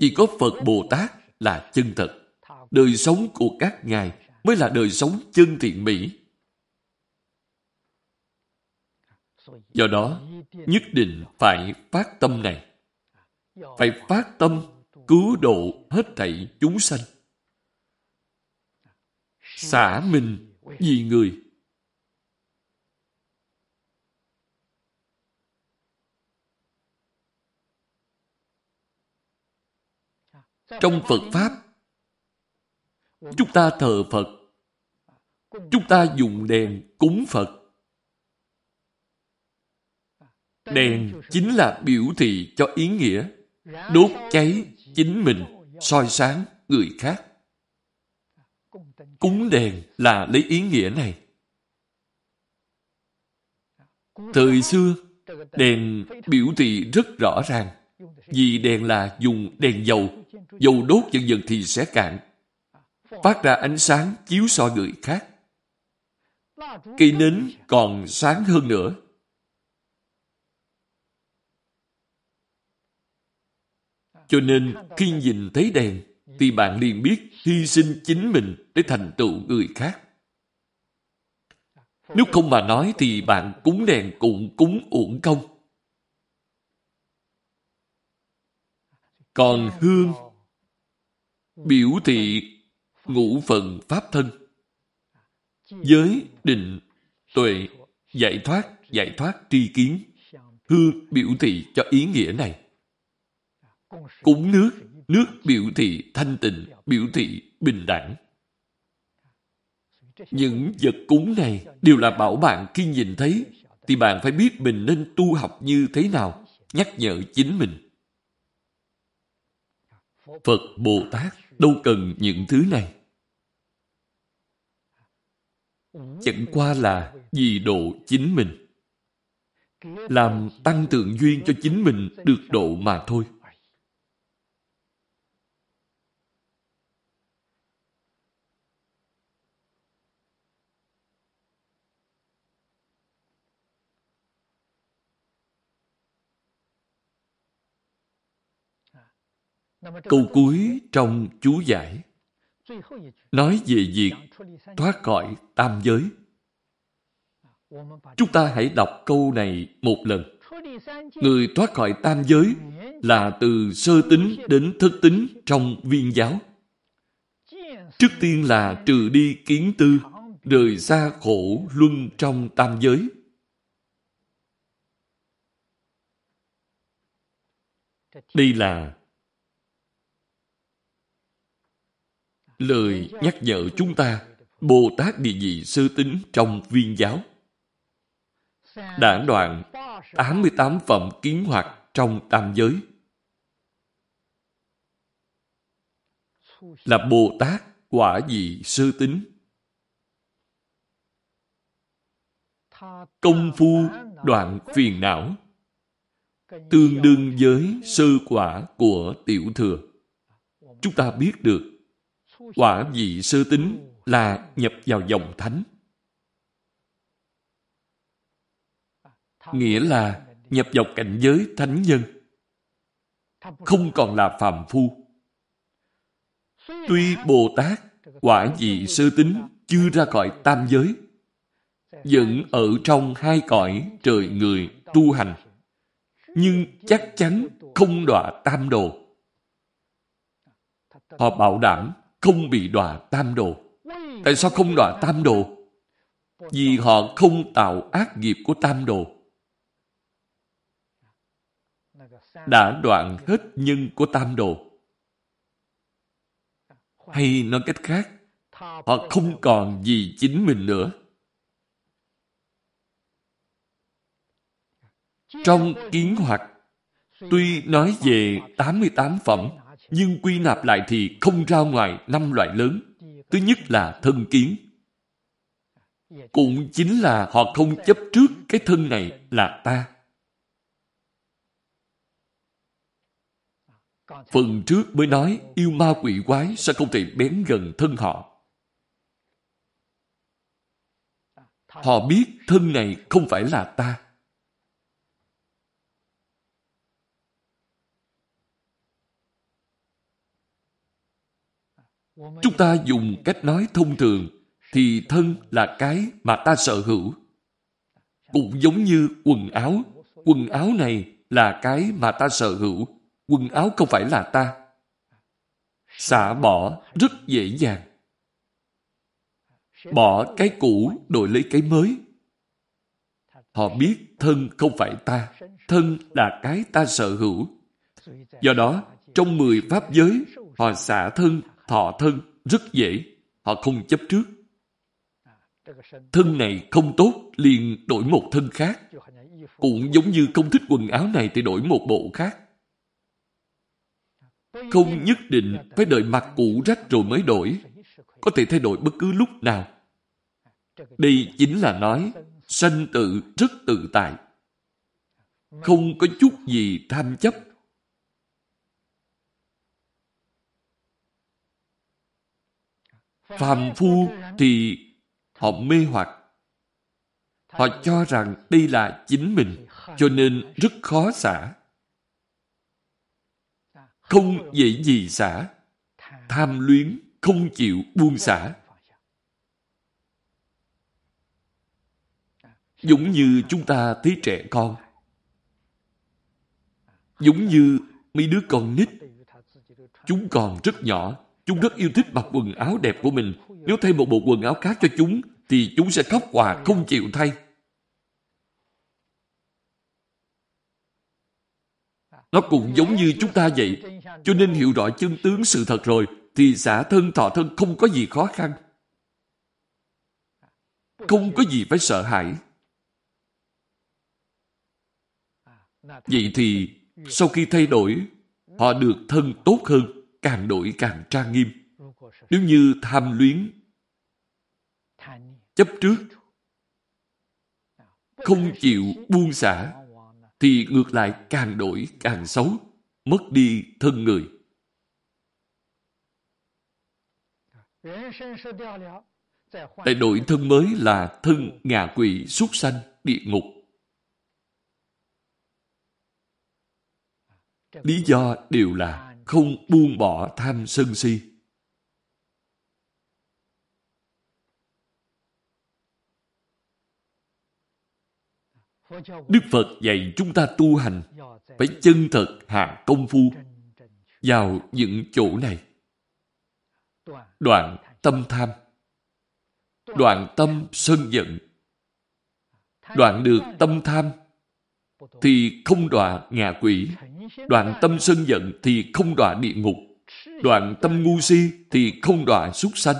Chỉ có Phật Bồ Tát là chân thật. Đời sống của các ngài mới là đời sống chân thiện mỹ. Do đó, nhất định phải phát tâm này. Phải phát tâm cứu độ hết thảy chúng sanh xả mình vì người. Trong Phật Pháp, chúng ta thờ Phật, chúng ta dùng đèn cúng Phật. Đèn chính là biểu thị cho ý nghĩa, đốt cháy chính mình, soi sáng người khác. Cúng đèn là lấy ý nghĩa này. Thời xưa, đèn biểu thị rất rõ ràng. Vì đèn là dùng đèn dầu, dầu đốt dần dần thì sẽ cạn. Phát ra ánh sáng chiếu soi người khác. Cây nến còn sáng hơn nữa. Cho nên khi nhìn thấy đèn thì bạn liền biết hy sinh chính mình để thành tựu người khác. Nếu không mà nói thì bạn cúng đèn cũng cúng uổng công. Còn hương biểu thị ngũ phần pháp thân giới định tuệ giải thoát giải thoát tri kiến hương biểu thị cho ý nghĩa này cúng nước Nước biểu thị thanh tịnh, biểu thị bình đẳng. Những vật cúng này đều là bảo bạn khi nhìn thấy thì bạn phải biết mình nên tu học như thế nào, nhắc nhở chính mình. Phật Bồ Tát đâu cần những thứ này. Chẳng qua là vì độ chính mình. Làm tăng tượng duyên cho chính mình được độ mà thôi. Câu cuối trong chú giải nói về việc thoát khỏi tam giới. Chúng ta hãy đọc câu này một lần. Người thoát khỏi tam giới là từ sơ tính đến thất tính trong viên giáo. Trước tiên là trừ đi kiến tư, rời xa khổ luân trong tam giới. Đây là lời nhắc nhở chúng ta Bồ Tát địa vị Sư tính trong viên giáo đã đoạn 88 phẩm kiến hoạt trong tam giới là Bồ Tát quả vị sư tính. Công phu đoạn phiền não tương đương với sơ quả của tiểu thừa. Chúng ta biết được quả vị sơ tính là nhập vào dòng thánh. Nghĩa là nhập vào cảnh giới thánh nhân. Không còn là phàm phu. Tuy Bồ Tát quả vị sơ tính chưa ra khỏi tam giới, vẫn ở trong hai cõi trời người tu hành, nhưng chắc chắn không đọa tam đồ. Họ bảo đảm không bị đọa tam đồ. Tại sao không đọa tam đồ? Vì họ không tạo ác nghiệp của tam đồ. Đã đoạn hết nhân của tam đồ. Hay nói cách khác, họ không còn gì chính mình nữa. Trong kiến hoạt, tuy nói về 88 phẩm, nhưng quy nạp lại thì không ra ngoài năm loại lớn. Thứ nhất là thân kiến. Cũng chính là họ không chấp trước cái thân này là ta. Phần trước mới nói yêu ma quỷ quái sẽ không thể bén gần thân họ. Họ biết thân này không phải là ta. Chúng ta dùng cách nói thông thường thì thân là cái mà ta sở hữu. Cũng giống như quần áo. Quần áo này là cái mà ta sở hữu. Quần áo không phải là ta. Xả bỏ rất dễ dàng. Bỏ cái cũ đổi lấy cái mới. Họ biết thân không phải ta. Thân là cái ta sở hữu. Do đó, trong mười pháp giới, họ xả thân thọ thân rất dễ, họ không chấp trước. Thân này không tốt, liền đổi một thân khác. Cũng giống như không thích quần áo này thì đổi một bộ khác. Không nhất định phải đợi mặc cũ rách rồi mới đổi. Có thể thay đổi bất cứ lúc nào. Đây chính là nói sanh tự rất tự tại. Không có chút gì tham chấp Phàm phu thì họ mê hoặc. Họ cho rằng đây là chính mình, cho nên rất khó xả. Không dễ gì xả. Tham luyến, không chịu buông xả. Giống như chúng ta thấy trẻ con. Giống như mấy đứa con nít. Chúng còn rất nhỏ, Chúng rất yêu thích mặc quần áo đẹp của mình. Nếu thay một bộ quần áo khác cho chúng, thì chúng sẽ khóc hòa không chịu thay. Nó cũng giống như chúng ta vậy. Cho nên hiểu rõ chân tướng sự thật rồi, thì xả thân thọ thân không có gì khó khăn. Không có gì phải sợ hãi. Vậy thì, sau khi thay đổi, họ được thân tốt hơn càng đổi càng trang nghiêm. Nếu như tham luyến, chấp trước, không chịu buông xả, thì ngược lại càng đổi càng xấu, mất đi thân người. Tại đổi thân mới là thân ngạ quỷ súc sanh địa ngục. Lý do đều là không buông bỏ tham sân si. Đức Phật dạy chúng ta tu hành phải chân thật hạ công phu vào những chỗ này. Đoạn tâm tham, đoạn tâm sân giận, đoạn được tâm tham thì không đọa ngạ quỷ, đoạn tâm sân giận thì không đọa địa ngục, đoạn tâm ngu si thì không đọa súc sanh.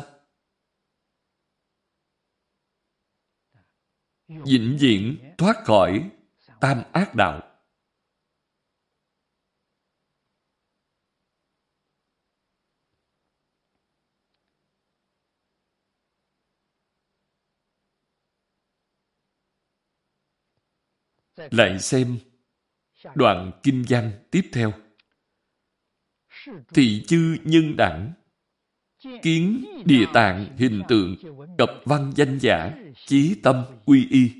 vĩnh viễn thoát khỏi tam ác đạo. Lại xem đoạn kinh văn tiếp theo. Thị chư nhân đẳng, kiến địa tạng hình tượng cập văn danh giả, chí tâm quy y.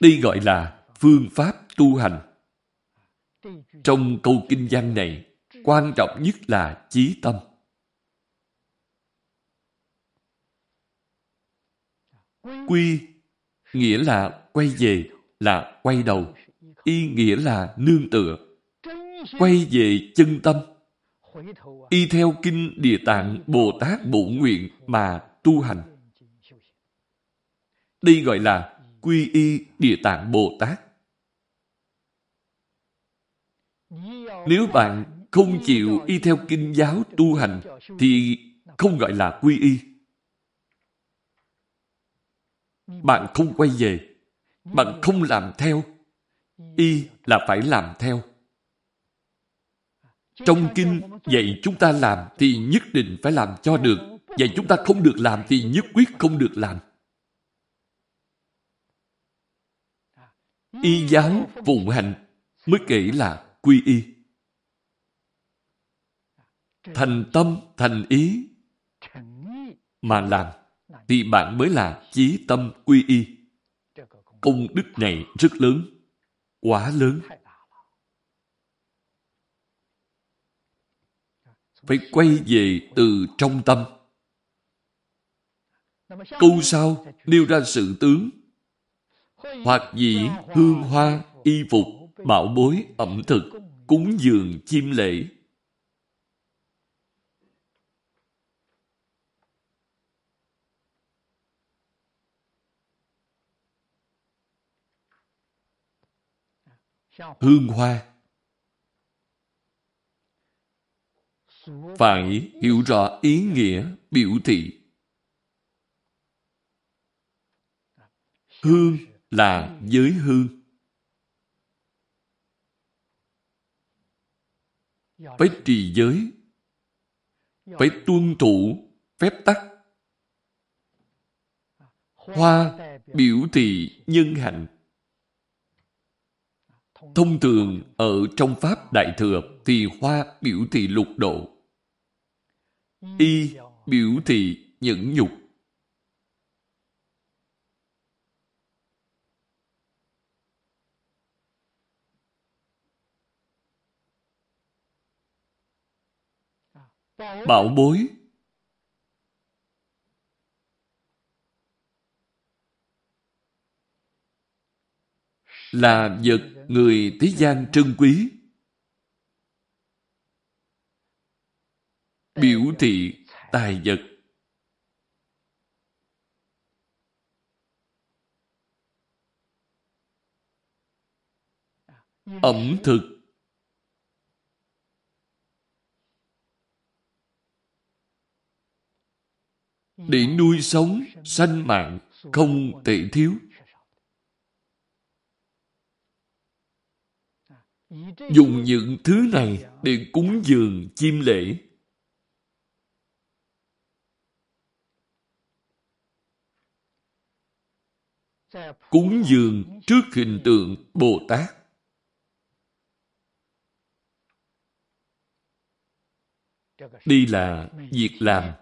Đây gọi là phương pháp tu hành. Trong câu kinh văn này, quan trọng nhất là chí tâm. Quy nghĩa là quay về là quay đầu y nghĩa là nương tựa, quay về chân tâm y theo kinh Địa Tạng Bồ Tát Bộ Nguyện mà tu hành. Đây gọi là quy y Địa Tạng Bồ Tát. Nếu bạn không chịu y theo kinh giáo tu hành thì không gọi là quy y. Bạn không quay về, bạn không làm theo, y là phải làm theo. Trong kinh dạy chúng ta làm thì nhất định phải làm cho được. Dạy chúng ta không được làm thì nhất quyết không được làm. Y giáo phụng hành mới kể là quy y. Thành tâm, thành ý mà làm thì bạn mới là chí tâm quy y. Công đức này rất lớn, quá lớn. phải quay về từ trong tâm. Câu sau nêu ra sự tướng hoặc dĩ hương hoa y phục bảo bối ẩm thực cúng dường chim lễ hương hoa phải hiểu rõ ý nghĩa biểu thị. Hương là giới hương. Phải trì giới. Phải tuân thủ phép tắc. Hoa biểu thị nhân hạnh. Thông thường, ở trong Pháp Đại Thừa thì hoa biểu thị lục độ. Y biểu thị nhẫn nhục. Bảo bối là vật người thế gian trân quý. Biểu thị tài vật. Ẩm thực. Để nuôi sống sanh mạng không thể thiếu. Dùng những thứ này để cúng dường chim lễ cúng dường trước hình tượng Bồ Tát. Đây là việc làm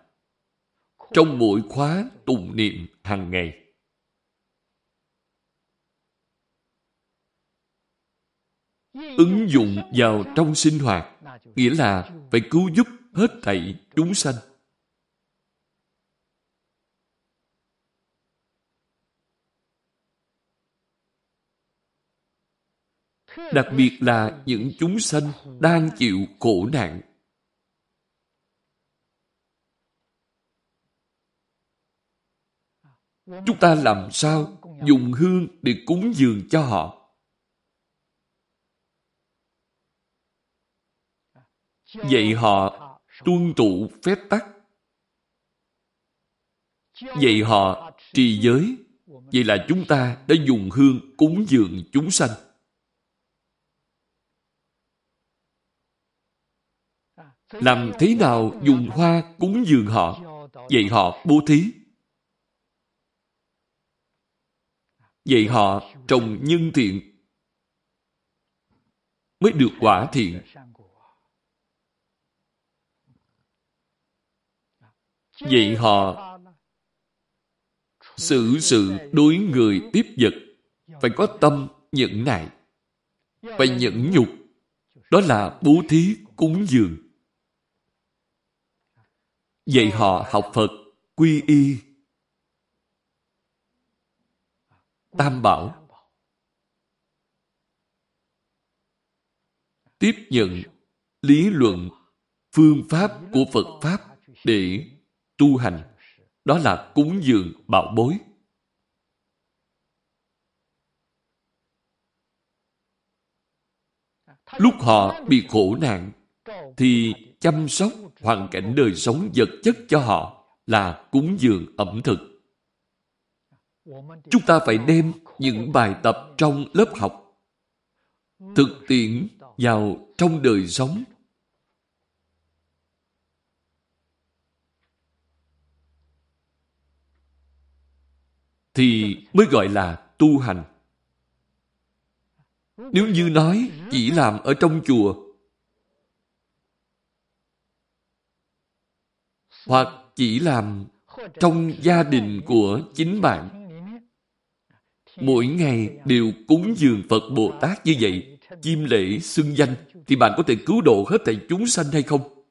trong mỗi khóa tụng niệm hàng ngày. ứng dụng vào trong sinh hoạt, nghĩa là phải cứu giúp hết thảy chúng sanh. đặc biệt là những chúng sanh đang chịu khổ nạn. Chúng ta làm sao dùng hương để cúng dường cho họ? Dạy họ tuân trụ phép tắc. Dạy họ trì giới. Vậy là chúng ta đã dùng hương cúng dường chúng sanh. Làm thế nào dùng hoa cúng dường họ, dạy họ bố thí. Dạy họ trồng nhân thiện mới được quả thiện. Vậy họ xử sự đối người tiếp vật, phải có tâm nhẫn nại, phải nhẫn nhục. Đó là bố thí cúng dường. Vậy họ học phật quy y. Tam bảo. Tiếp nhận lý luận phương pháp của phật pháp để tu hành đó là cúng dường bảo bối. Lúc họ bị khổ nạn, thì chăm sóc hoàn cảnh đời sống vật chất cho họ là cúng dường ẩm thực. Chúng ta phải đem những bài tập trong lớp học thực tiễn vào trong đời sống thì mới gọi là tu hành. Nếu như nói chỉ làm ở trong chùa, hoặc chỉ làm trong gia đình của chính bạn, mỗi ngày đều cúng dường Phật Bồ Tát như vậy, chim lễ xưng danh, thì bạn có thể cứu độ hết thảy chúng sanh hay không?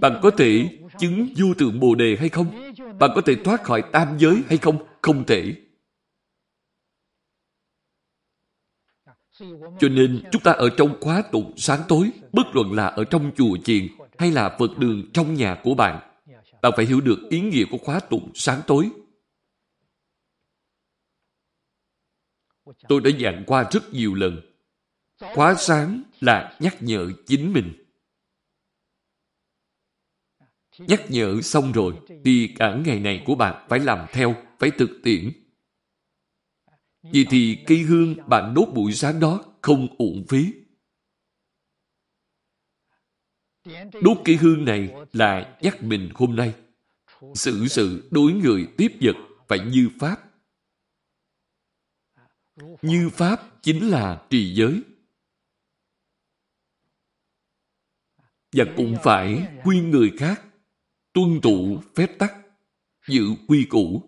Bạn có thể chứng vô tượng Bồ Đề hay không? Bạn có thể thoát khỏi tam giới hay không? Không thể. Cho nên chúng ta ở trong khóa tụng sáng tối, bất luận là ở trong chùa chiền hay là Phật đường trong nhà của bạn, bạn phải hiểu được ý nghĩa của khóa tụng sáng tối. Tôi đã dặn qua rất nhiều lần. Khóa sáng là nhắc nhở chính mình. Nhắc nhở xong rồi, thì cả ngày này của bạn phải làm theo, phải thực tiễn. Vì thì cây hương bạn đốt buổi sáng đó không uổng phí. Đốt cây hương này là nhắc mình hôm nay. Xử sự đối người tiếp vật phải như Pháp. Như Pháp chính là trì giới. Và cũng phải khuyên người khác tuân tụ phép tắc, giữ quy củ.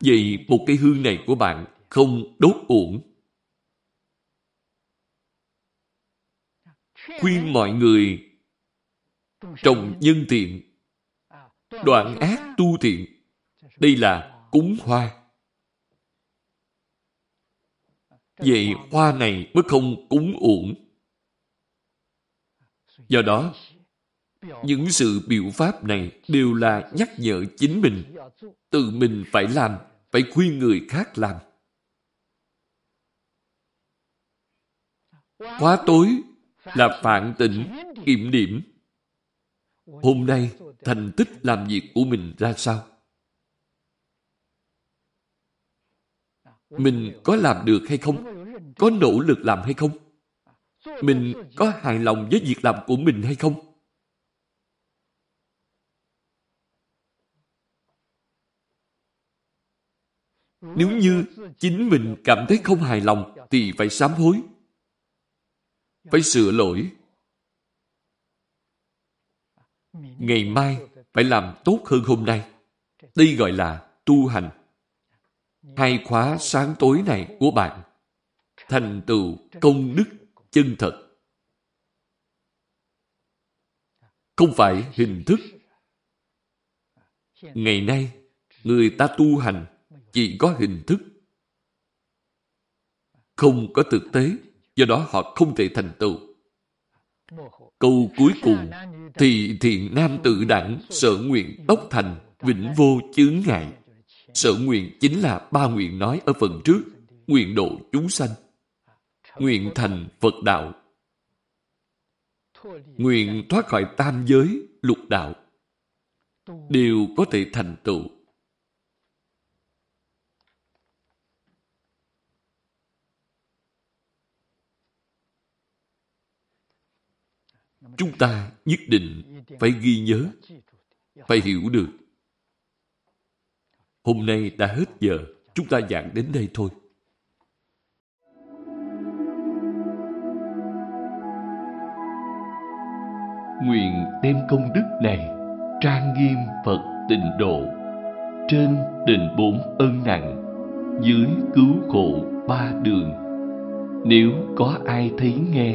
Vậy một cây hương này của bạn không đốt uổng. Khuyên mọi người trồng nhân thiện, đoạn ác tu thiện. Đây là cúng hoa. Vậy hoa này mới không cúng uổng. Do đó, những sự biểu pháp này đều là nhắc nhở chính mình. Tự mình phải làm, phải khuyên người khác làm. Khóa tối là phản tỉnh, kiểm điểm. Hôm nay, thành tích làm việc của mình ra sao? Mình có làm được hay không? Có nỗ lực làm hay không? Mình có hài lòng với việc làm của mình hay không? Nếu như chính mình cảm thấy không hài lòng thì phải sám hối. Phải sửa lỗi. Ngày mai phải làm tốt hơn hôm nay. Đây gọi là tu hành. Hai khóa sáng tối này của bạn thành tựu công đức chân thật. Không phải hình thức. Ngày nay, người ta tu hành chỉ có hình thức không có thực tế, do đó họ không thể thành tựu. Câu cuối cùng thì thiện nam tự đẳng sở nguyện tốc thành vĩnh vô chướng ngại. Sở nguyện chính là ba nguyện nói ở phần trước, nguyện độ chúng sanh, nguyện thành Phật đạo, nguyện thoát khỏi tam giới, lục đạo, đều có thể thành tựu. Chúng ta nhất định phải ghi nhớ, phải hiểu được. Hôm nay đã hết giờ, chúng ta giảng đến đây thôi. Nguyện đem công đức này trang nghiêm Phật tịnh độ trên đền bốn ân nặng dưới cứu khổ ba đường nếu có ai thấy nghe